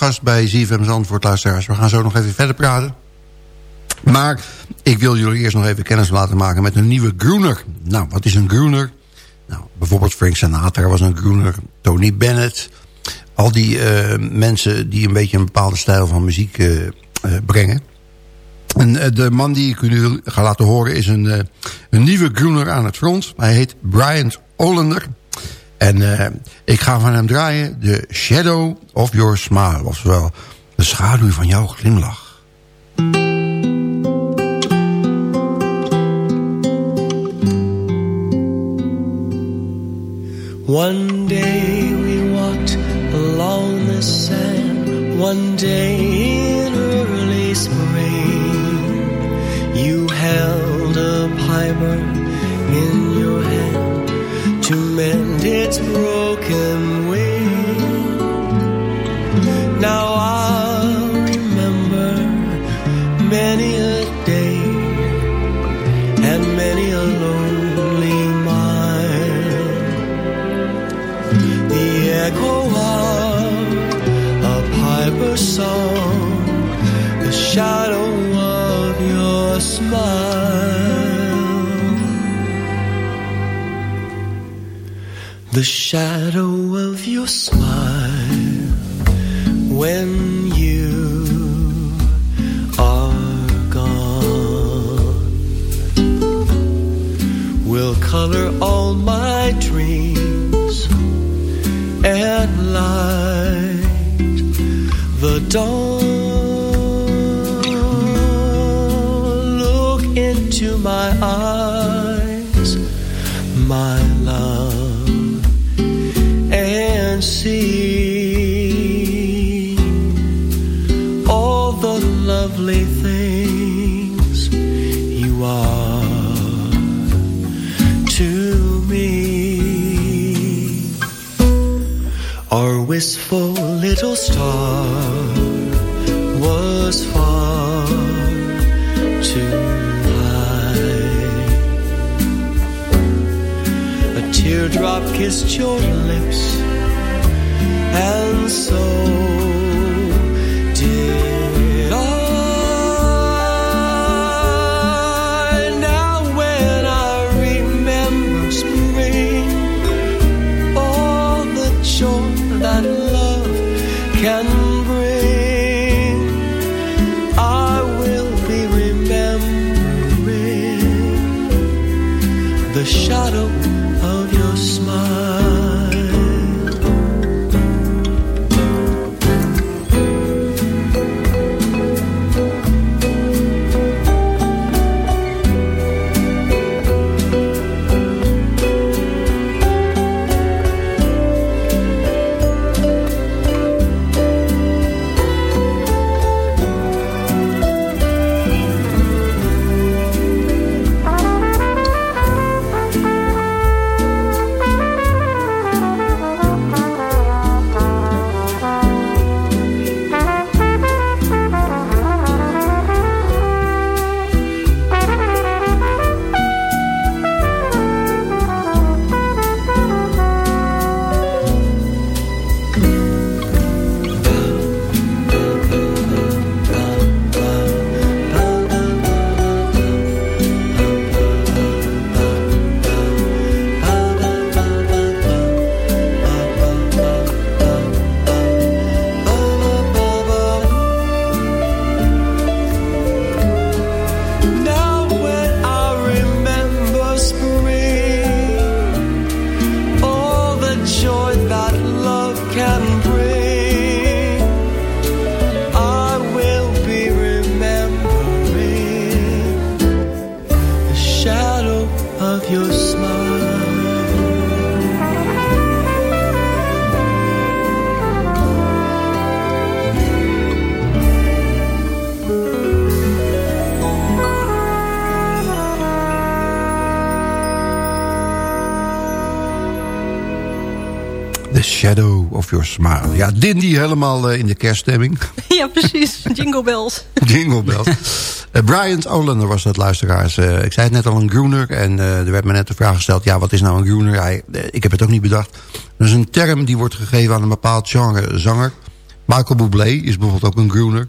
Gast bij ZFM Zandvoort luisteraars. We gaan zo nog even verder praten. Maar ik wil jullie eerst nog even kennis laten maken met een nieuwe groener. Nou, wat is een groener? Nou, bijvoorbeeld Frank Sinatra was een groener. Tony Bennett. Al die eh, mensen die een beetje een bepaalde stijl van muziek eh, eh, brengen. En de man die ik u ga laten horen is een, een nieuwe groener aan het front. Hij heet Brian Ollender. En eh, ik ga van hem draaien The Shadow of Your Smile. Oftewel, de schaduw van jouw glimlach.
One day we walked along the sand. One day smile, the shadow of your smile kissed your lips, and so did I. Now, when I remember spring all the joy that love can bring. I will be remembering the shadow Shadow of Your Smile.
Ja, Dindy helemaal eh, in de kerststemming.
ja, precies. Jingle bells.
Jingle bells. Uh, Brian Olander was dat, luisteraars. Uh, ik zei het net al, een groener. En uh, er werd me net de vraag gesteld... ja, wat is nou een groener? Ik heb het ook niet bedacht. Dat is een term die wordt gegeven aan een bepaald genre zanger. Michael Bublé is bijvoorbeeld ook een groener.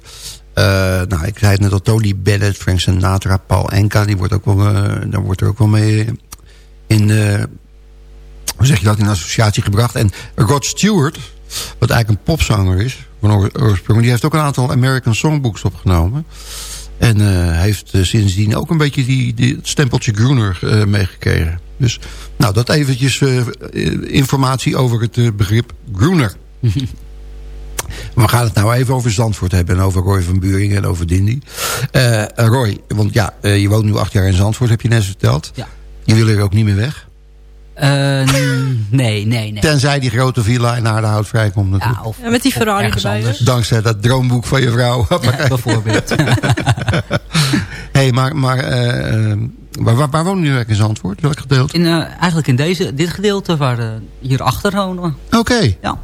nou, ik zei het net al, Tony Bennett, Frank Sinatra, Paul Enka... Die wordt ook wel, daar wordt er ook wel mee in... hoe zeg je dat, in associatie gebracht. En Rod Stewart, wat eigenlijk een popzanger is... van oorsprong, die heeft ook een aantal American Songbooks opgenomen... En uh, heeft uh, sindsdien ook een beetje die, die, stempeltje Groener uh, meegekregen. Dus nou, dat eventjes informatie over het begrip Groener. We gaan het nou even over Zandvoort hebben. En over Roy van Buringen en over Dindy. Roy, want ja, je woont nu acht jaar in Zandvoort, heb je net verteld.
Ja.
Je wil er ook niet meer weg?
Nee, nee, nee.
Tenzij die grote villa in Aardehout vrijkomt natuurlijk.
Ja, of, ja, met die Ferrari erbij.
Dankzij dat droomboek van je vrouw.
Ja, bijvoorbeeld.
hey, maar, maar uh, waar, waar, waar wonen jullie in Zandvoort? Welk gedeelte?
In, uh, eigenlijk in deze, dit gedeelte waar uh, hierachter wonen.
Oké. Okay.
Ja.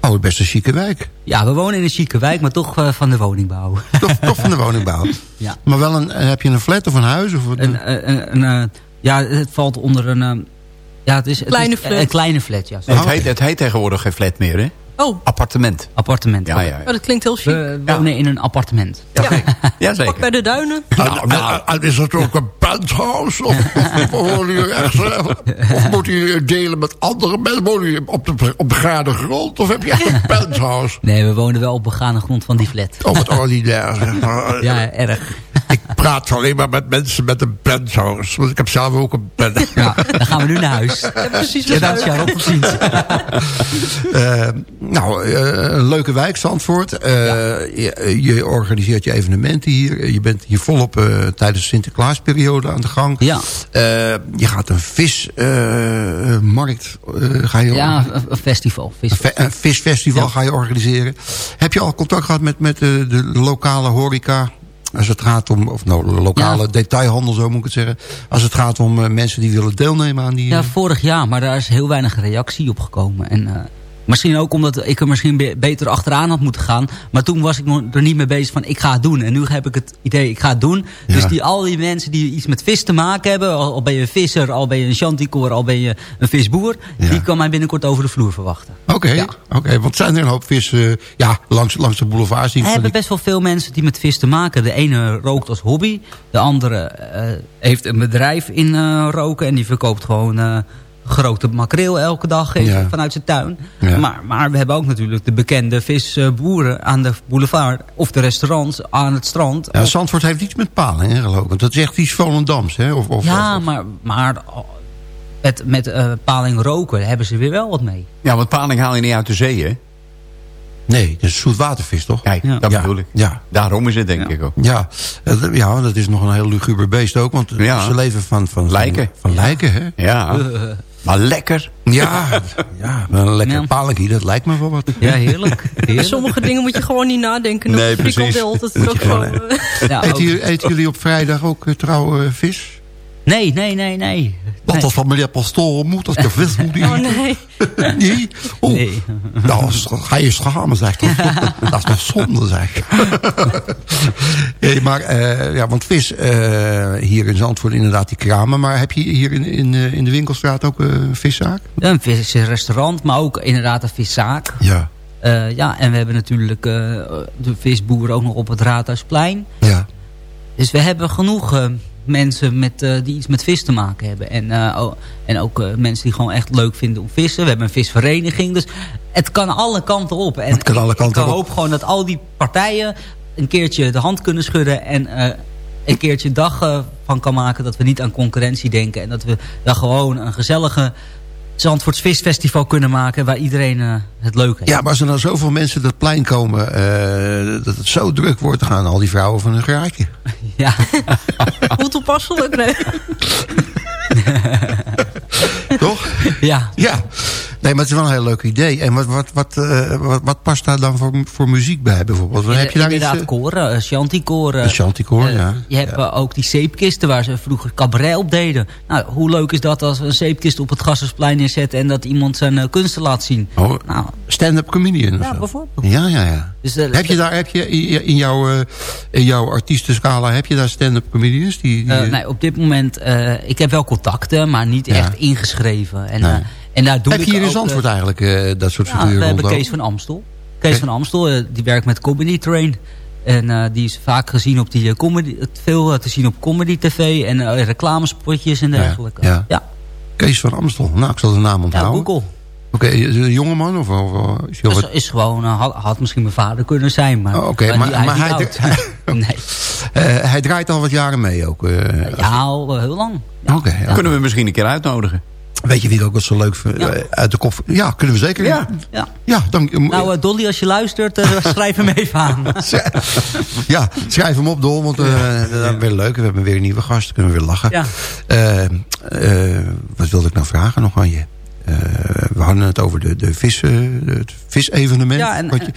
Oh, best een chique wijk.
Ja, we wonen in een chique wijk, maar toch uh, van de woningbouw.
Toch, toch van de woningbouw?
ja.
Maar wel een, heb je een flat of een huis? Of
een, een, een, ja, het valt onder een... Ja, het is, het
kleine
is
flat.
Een kleine flat, ja.
Nee, het, heet, het heet tegenwoordig geen flat meer, hè?
Oh.
Appartement.
Appartement.
Ja, ja, ja.
Oh, dat klinkt heel chic.
We wonen in een appartement.
Ja,
ja zeker.
Pak bij de duinen.
Nou, nou, en is het ook een penthouse? Of, of, jullie echt, of moeten jullie delen met andere mensen? Wonen jullie op de, op begane grond? Of heb je echt een penthouse?
Nee, we wonen wel op begane grond van die flat.
Oh, wat ordinair. zeg.
Ja, erg.
Ik praat alleen maar met mensen met een penthouse. Want ik heb zelf ook een penthouse.
Ja, dan gaan we nu naar huis.
Ja, precies.
Ja, dankjewel. Tot ziens.
Uh, nou, uh, een leuke wijk, Zandvoort. Uh, je, je, organiseert je evenementen hier. Je bent hier volop tijdens de Sinterklaasperiode aan de gang.
Ja.
je gaat een vismarkt... ga je
ja, een festival.
Vis. Een, een visfestival ja. ga je organiseren. Heb je al contact gehad met, met de, de lokale horeca... Als het gaat om, of nou, lokale ja. detailhandel, zo moet ik het zeggen. Als het gaat om uh, mensen die willen deelnemen aan die...
Ja, vorig jaar, maar daar is heel weinig reactie op gekomen. En uh, misschien ook omdat ik er misschien be beter achteraan had moeten gaan. Maar toen was ik nog er niet mee bezig van, ik ga het doen. En nu heb ik het idee, ik ga het doen. Ja. Dus die, al die mensen die iets met vis te maken hebben... al, al ben je een visser, al ben je een chanticoor, al ben je een visboer... Ja. die kan mij binnenkort over de vloer verwachten.
Oké, okay, ja. okay, want zijn er een hoop vis uh, ja, langs, langs de boulevard?
Er hebben best wel veel mensen die met vis te maken. De ene rookt als hobby. De andere uh, heeft een bedrijf in uh, roken en die verkoopt gewoon grote makreel elke dag ja. vanuit zijn tuin. Ja. Maar, maar we hebben ook natuurlijk de bekende visboeren aan de boulevard... of de restaurants aan het strand.
Ja, Zandvoort heeft iets met paling, hè, geloof ik. Dat is echt iets Volendams, hè? Of, of,
ja,
of,
maar, maar met, met uh, paling roken hebben ze weer wel wat mee.
Ja, want paling haal je niet uit de zee, hè?
Nee, dat is zoetwatervis, toch?
Kijk, ja. dat ja. bedoel ik.
Ja.
Daarom is het, denk
ja.
ik ook.
Ja. ja, dat is nog een heel luguber beest ook. Want ze leven van, van
lijken.
Van, van lijken, hè?
Ja. Uh. Maar lekker.
Ja, ja een lekker ja. dat lijkt me wel wat.
Ja, heerlijk. heerlijk.
Sommige dingen moet je gewoon niet nadenken.
Nee, precies.
Dat is ook gewoon...
Ja, eten, jullie, eten, jullie op vrijdag ook uh, trouw uh, vis?
Nee, nee, nee, nee.
Want
nee.
als van meneer Pastoor moet, als de vis moet die
Oh nee.
nee? Oh,
nee.
Nou, ga je schamen, zeg. Dat, dat is toch zonde, zeg. nee, maar, uh, ja, want vis uh, hier in Zandvoort inderdaad die kramen. Maar heb je hier in, in, in de winkelstraat ook een viszaak?
Ja, een visrestaurant, maar ook inderdaad een viszaak.
Ja.
Uh, ja, en we hebben natuurlijk de visboer ook nog op het Raadhuisplein.
Ja.
Dus we hebben genoeg mensen met, uh, die iets met vis te maken hebben. En, uh, oh, en ook uh, mensen die gewoon echt leuk vinden om vissen. We hebben een visvereniging. Dus het kan alle kanten op. En
het kan alle kanten
ik, ik hoop gewoon dat al die partijen een keertje de hand kunnen schudden. En een keertje dag van kan maken dat we niet aan concurrentie denken. En dat we daar gewoon een gezellige Zandvoorts Visfestival kunnen maken... waar iedereen uh, het leuk heeft.
Ja, maar als er nou zoveel mensen dat plein komen... Uh, dat het zo druk wordt... dan gaan al die vrouwen van hun graadje.
Ja.
Hoe toepasselijk, nee.
Toch?
Ja.
Ja. Nee, maar het is wel een heel leuk idee. En wat, wat, wat, eh, wat, wat past daar dan voor, voor muziek bij bijvoorbeeld? Heb je daar iets...
Inderdaad,
eh,
koren,
chanticoor,
Eh,
ja.
Je hebt
Ja.
ook die zeepkisten waar ze vroeger cabaret op deden. Nou, hoe leuk is dat als we een zeepkist op het Gassersplein neerzetten... en dat iemand zijn kunsten laat zien?
Oh,
Nou,
stand-up comedian of
ja,
zo?
bijvoorbeeld.
Ja, ja, ja.
Dus,
heb je daar, heb je in jouw, in jouw artiestenscala, heb je daar stand-up comedians? Die, die,
nee, op dit moment, ik heb wel contacten, maar niet
Ja.
echt ingeschreven. En,
Nee.
En daar doe
heb je hier in
ook,
Zandvoort
eh,
eigenlijk eh, dat soort
Ja,
figuren
we hebben? Kees van Amstel. Kees van Amstel, eh, die werkt met Comedy Train. En eh, die is vaak gezien op die comedy, veel te zien op Comedy TV en reclamespotjes en dergelijke.
ja.
ja.
Kees van Amstel. Nou, ik zal de naam
Ja,
onthouden.
Google.
Oké, is een jongeman of, of, of is hij al wat-
is gewoon, had, had misschien mijn vader kunnen zijn, maar,
Oh, oké, maar-
die-
maar hij-
nee.
Eh, hij draait al wat jaren mee ook. eh,
Ja, al heel lang.
Oké, ja.
Kunnen we misschien een keer uitnodigen?
Weet je wie ik ook wat zo leuk vind?
Ja.
Eh, Uit de kop. Ja, kunnen we zeker.
Ja.
Ja.
Ja, dan,
Nou, eh, Dolly, als je luistert, eh, schrijf hem even aan.
ja, schrijf hem op, Dol, want eh dat is weer leuk. We hebben weer een nieuwe gast, kunnen we weer lachen.
Ja.
Eh, eh, wat wilde ik nou vragen nog aan je? Eh, we hadden het over de, de vis, eh, het visevenement.
Ja, en-
wat je,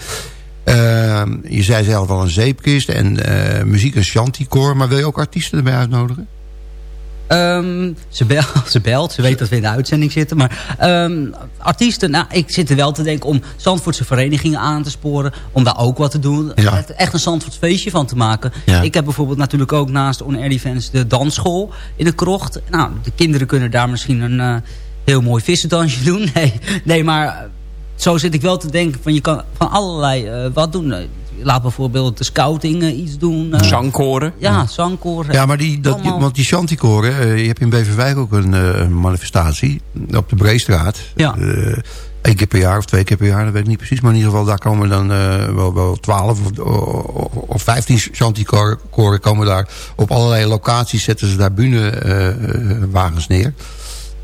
Eh, je zei zelf al een zeepkist en eh, muziek een chanticoor. Maar wil je ook artiesten erbij uitnodigen?
Ehm, ze, bel, ze belt, ze weet dat we in de uitzending zitten. Maar ehm, artiesten, nou, ik zit er wel te denken om Zandvoortse verenigingen aan te sporen. Om daar ook wat te doen.
Ja.
Echt- een Zandvoorts feestje van te maken.
Ja.
Ik heb bijvoorbeeld natuurlijk ook naast On Air Events de dansschool in de krocht. Nou, de kinderen kunnen daar misschien een eh, heel mooi vissendansje doen. Nee, nee maar zo zit ik wel te denken. Van, je kan van allerlei eh, wat doen. Laat bijvoorbeeld de scouting eh, iets doen. eh,
Zangkoren?
Ja, zangkoren.
Ja, maar die, dat, want die chanticoren, eh, je hebt in Beverwijk ook een eh, manifestatie op de Breestraat.
Ja.
Eh, Eén keer per jaar of twee keer per jaar, dat weet ik niet precies. Maar in ieder geval, daar komen dan eh, wel, wel 12 of, of, of 15 chanticoren komen daar. Op allerlei locaties zetten ze daar bühnewagens neer.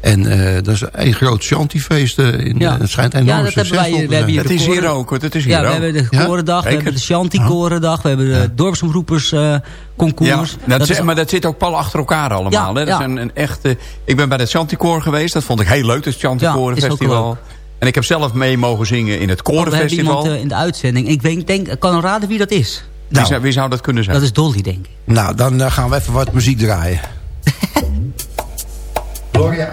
En eh, dat is een groot chantifeest. eh, in,
Ja.
Het schijnt
Ja, dat hebben wij- we hebben
zijn.
hier
Het is hier ook, hoor. Het is hier
Ja, we
ook.
hebben de
Ja?
korendag, we
Zeker.
hebben de Shanti-korendag, we hebben de dorpsomroepers eh, concours.
Ja, dat
Dat
zit-
is-
maar dat zit ook pal achter elkaar allemaal.
Ja,
hè? Dat
ja.
is een, een echte, ik ben bij het Chanticoor geweest. Dat vond ik heel leuk, het
Ja,
Chanticoren
is ook
Festival.
leuk.
En ik heb zelf mee mogen zingen in het
Oh, we hebben
Korenfestival.
iemand eh, in de uitzending. Ik denk, denk, ik kan raden wie dat is.
wie,
Nou.
zou, wie zou dat kunnen zijn?
Dat is Dolly, denk ik.
Nou, dan eh, gaan we even wat muziek draaien. Gloria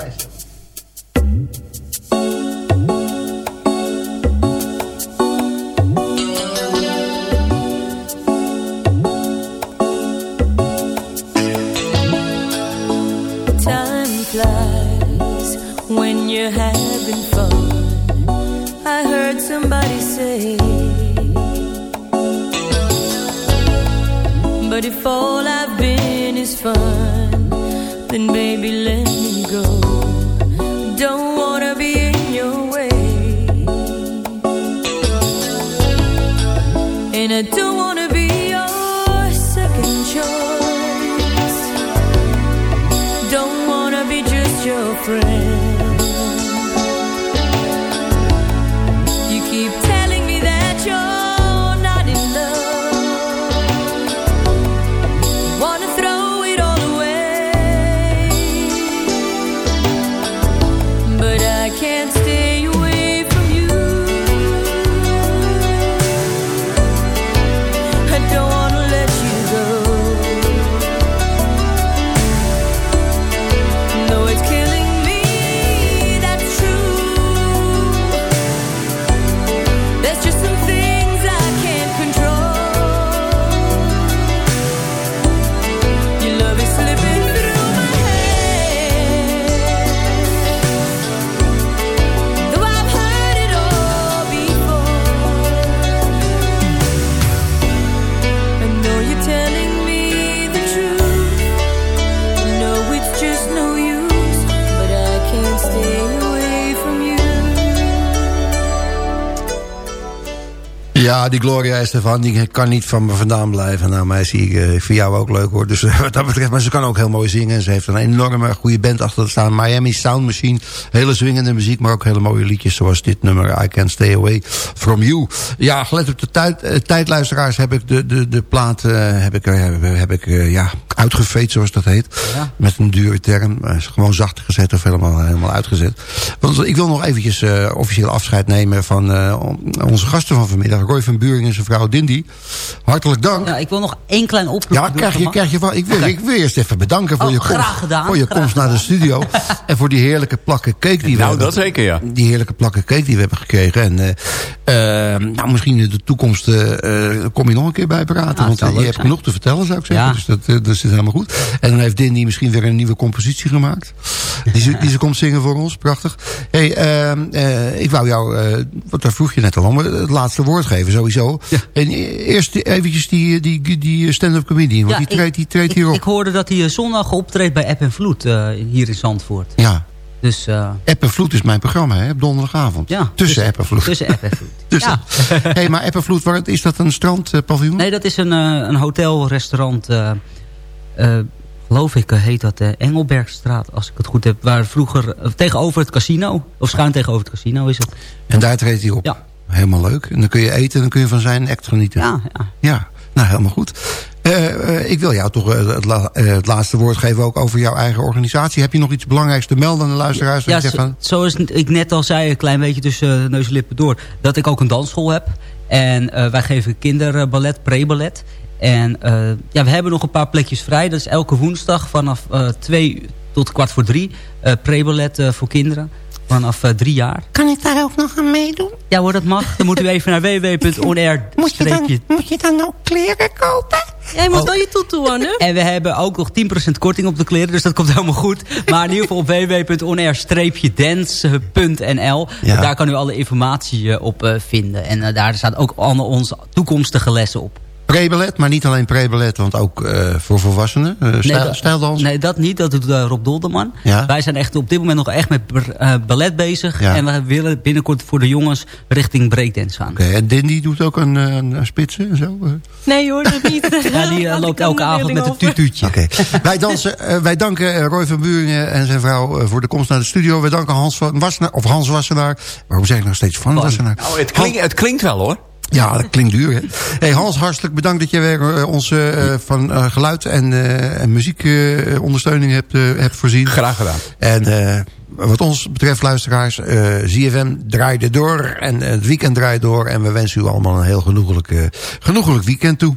but if all I've been is fun, then baby let me go. Don't wanna be in your way, and I don't
Ja, die Gloria Estefan, die kan niet van me vandaan blijven. Nou, mij zie ik, vind jou ook leuk hoor. Dus wat dat betreft, maar ze kan ook heel mooi zingen. En ze heeft een enorme goede band achter te staan. Miami Sound Machine. Hele zwingende muziek, maar ook hele mooie liedjes. Zoals dit nummer, I Can't Stay Away From You. Ja, gelet op de tijd, eh, tijdluisteraars heb ik de, de, de plaat, eh, heb ik, heb ik ja, uitgeveed, zoals dat heet.
Ja.
Met een dure term. Gewoon zachter gezet of helemaal, helemaal uitgezet. Want ik wil nog eventjes officieel afscheid nemen van onze gasten van vanmiddag. Roy van Buring en zijn vrouw Dindy. Hartelijk dank.
Ja, ik wil nog één klein oproep
Ja, krijg je, krijg je wel. Ik wil, ik wil eerst even bedanken voor
Oh,
je komst,
graag gedaan,
voor je
graag
komst naar de studio. en voor die heerlijke plakken cake die we
Nou,
hebben.
dat zeker, ja.
Die heerlijke plakken cake die we hebben gekregen. En eh, eh, nou, misschien in de toekomst eh, kom je nog een keer bij praten.
Ja,
want je hebt
zijn.
genoeg te vertellen, zou ik zeggen.
Ja.
Dus dat, dat zit helemaal goed. En dan heeft Dindy misschien weer een nieuwe compositie gemaakt. Die ze, die ze komt zingen voor ons. Prachtig. Hey, ehm, eh, ik wou jou, eh, wat daar vroeg je net al om, het laatste woord geven sowieso. En eerst eventjes die, die, die, die stand-up comedian. Want
Ja,
die treedt, die treedt
Ik,
hier op.
ik hoorde dat hij eh, zondag optreedt bij App en Vloed eh, hier in Zandvoort.
ja.
Dus eh,
App en Vloed is mijn programma, hè, op donderdagavond.
ja.
Tussen App en Vloed.
Tussen App en Vloed.
Tussen.
Ja.
hey, maar App en Vloed, waar, is dat een strandpaviljoen?
Nee, dat is een, eh, een hotel, restaurant. eh, eh, geloof ik eh, heet dat de Engelbergstraat, als ik het goed heb. Waar vroeger, eh, tegenover het casino. Of schuin tegenover het casino is het.
En daar treedt hij op.
Ja.
Helemaal leuk. En dan kun je eten en dan kun je van zijn act genieten.
Ja, ja.
Ja, nou helemaal goed. Eh, eh, ik wil jou toch eh, het, la- het laatste woord geven ook over jouw eigen organisatie. Heb je nog iets belangrijks te melden aan de luisteraars?
Ja, zo-
van,
zoals ik net al zei, een klein beetje tussen neus en lippen door. Dat ik ook een dansschool heb. En wij geven kinderballet, pre-ballet. En ja, we hebben nog een paar plekjes vrij. Dat is elke woensdag vanaf twee tot kwart voor drie. pre-ballet voor kinderen. Vanaf eh, drie jaar.
Kan ik daar ook nog aan meedoen?
Ja hoor, dat mag. Dan moet u even naar www.onair.
Moet je dan, moet je dan ook kleren kopen?
Jij moet wel je toetoe aan, hè?
En we hebben ook nog 10% korting op de kleren, dus dat komt helemaal goed. Maar in ieder geval op www.onair-dance.nl.
Ja.
Daar kan u alle informatie eh, op eh, vinden. En daar staan ook alle onze toekomstige lessen op.
Pre-ballet, maar niet alleen pre-ballet, want ook eh, voor volwassenen. Uh, stijl,
dat,
stijldans.
nee, dat niet. Dat doet eh, Rob Dolderman.
Ja.
Wij zijn echt op dit moment nog echt met eh, ballet bezig.
Ja.
En we willen binnenkort voor de jongens richting breakdance gaan.
Oké, en Dindy doet ook een, een, een spitsen en zo?
Nee hoor, dat niet.
Ja, die loopt elke avond met een tutuutje.
Oké. wij, dansen, wij danken Roy van Buringen en zijn vrouw voor de komst naar de studio. Wij danken Hans van Wassenaar, of Hans Wassenaar. Waarom zeg ik nog steeds Van
Van.
Wassenaar?
Nou, het, klinkt, het klinkt wel hoor.
Ja, dat klinkt duur, hè? Hey Hans, hartelijk bedankt dat je weer eh, ons eh, van eh, geluid en, en muziekondersteuning hebt, hebt voorzien.
Graag gedaan.
En wat ons betreft, luisteraars, ZFM draaide door en het weekend draait door. En we wensen u allemaal een heel genoegelijk, genoegelijk weekend toe.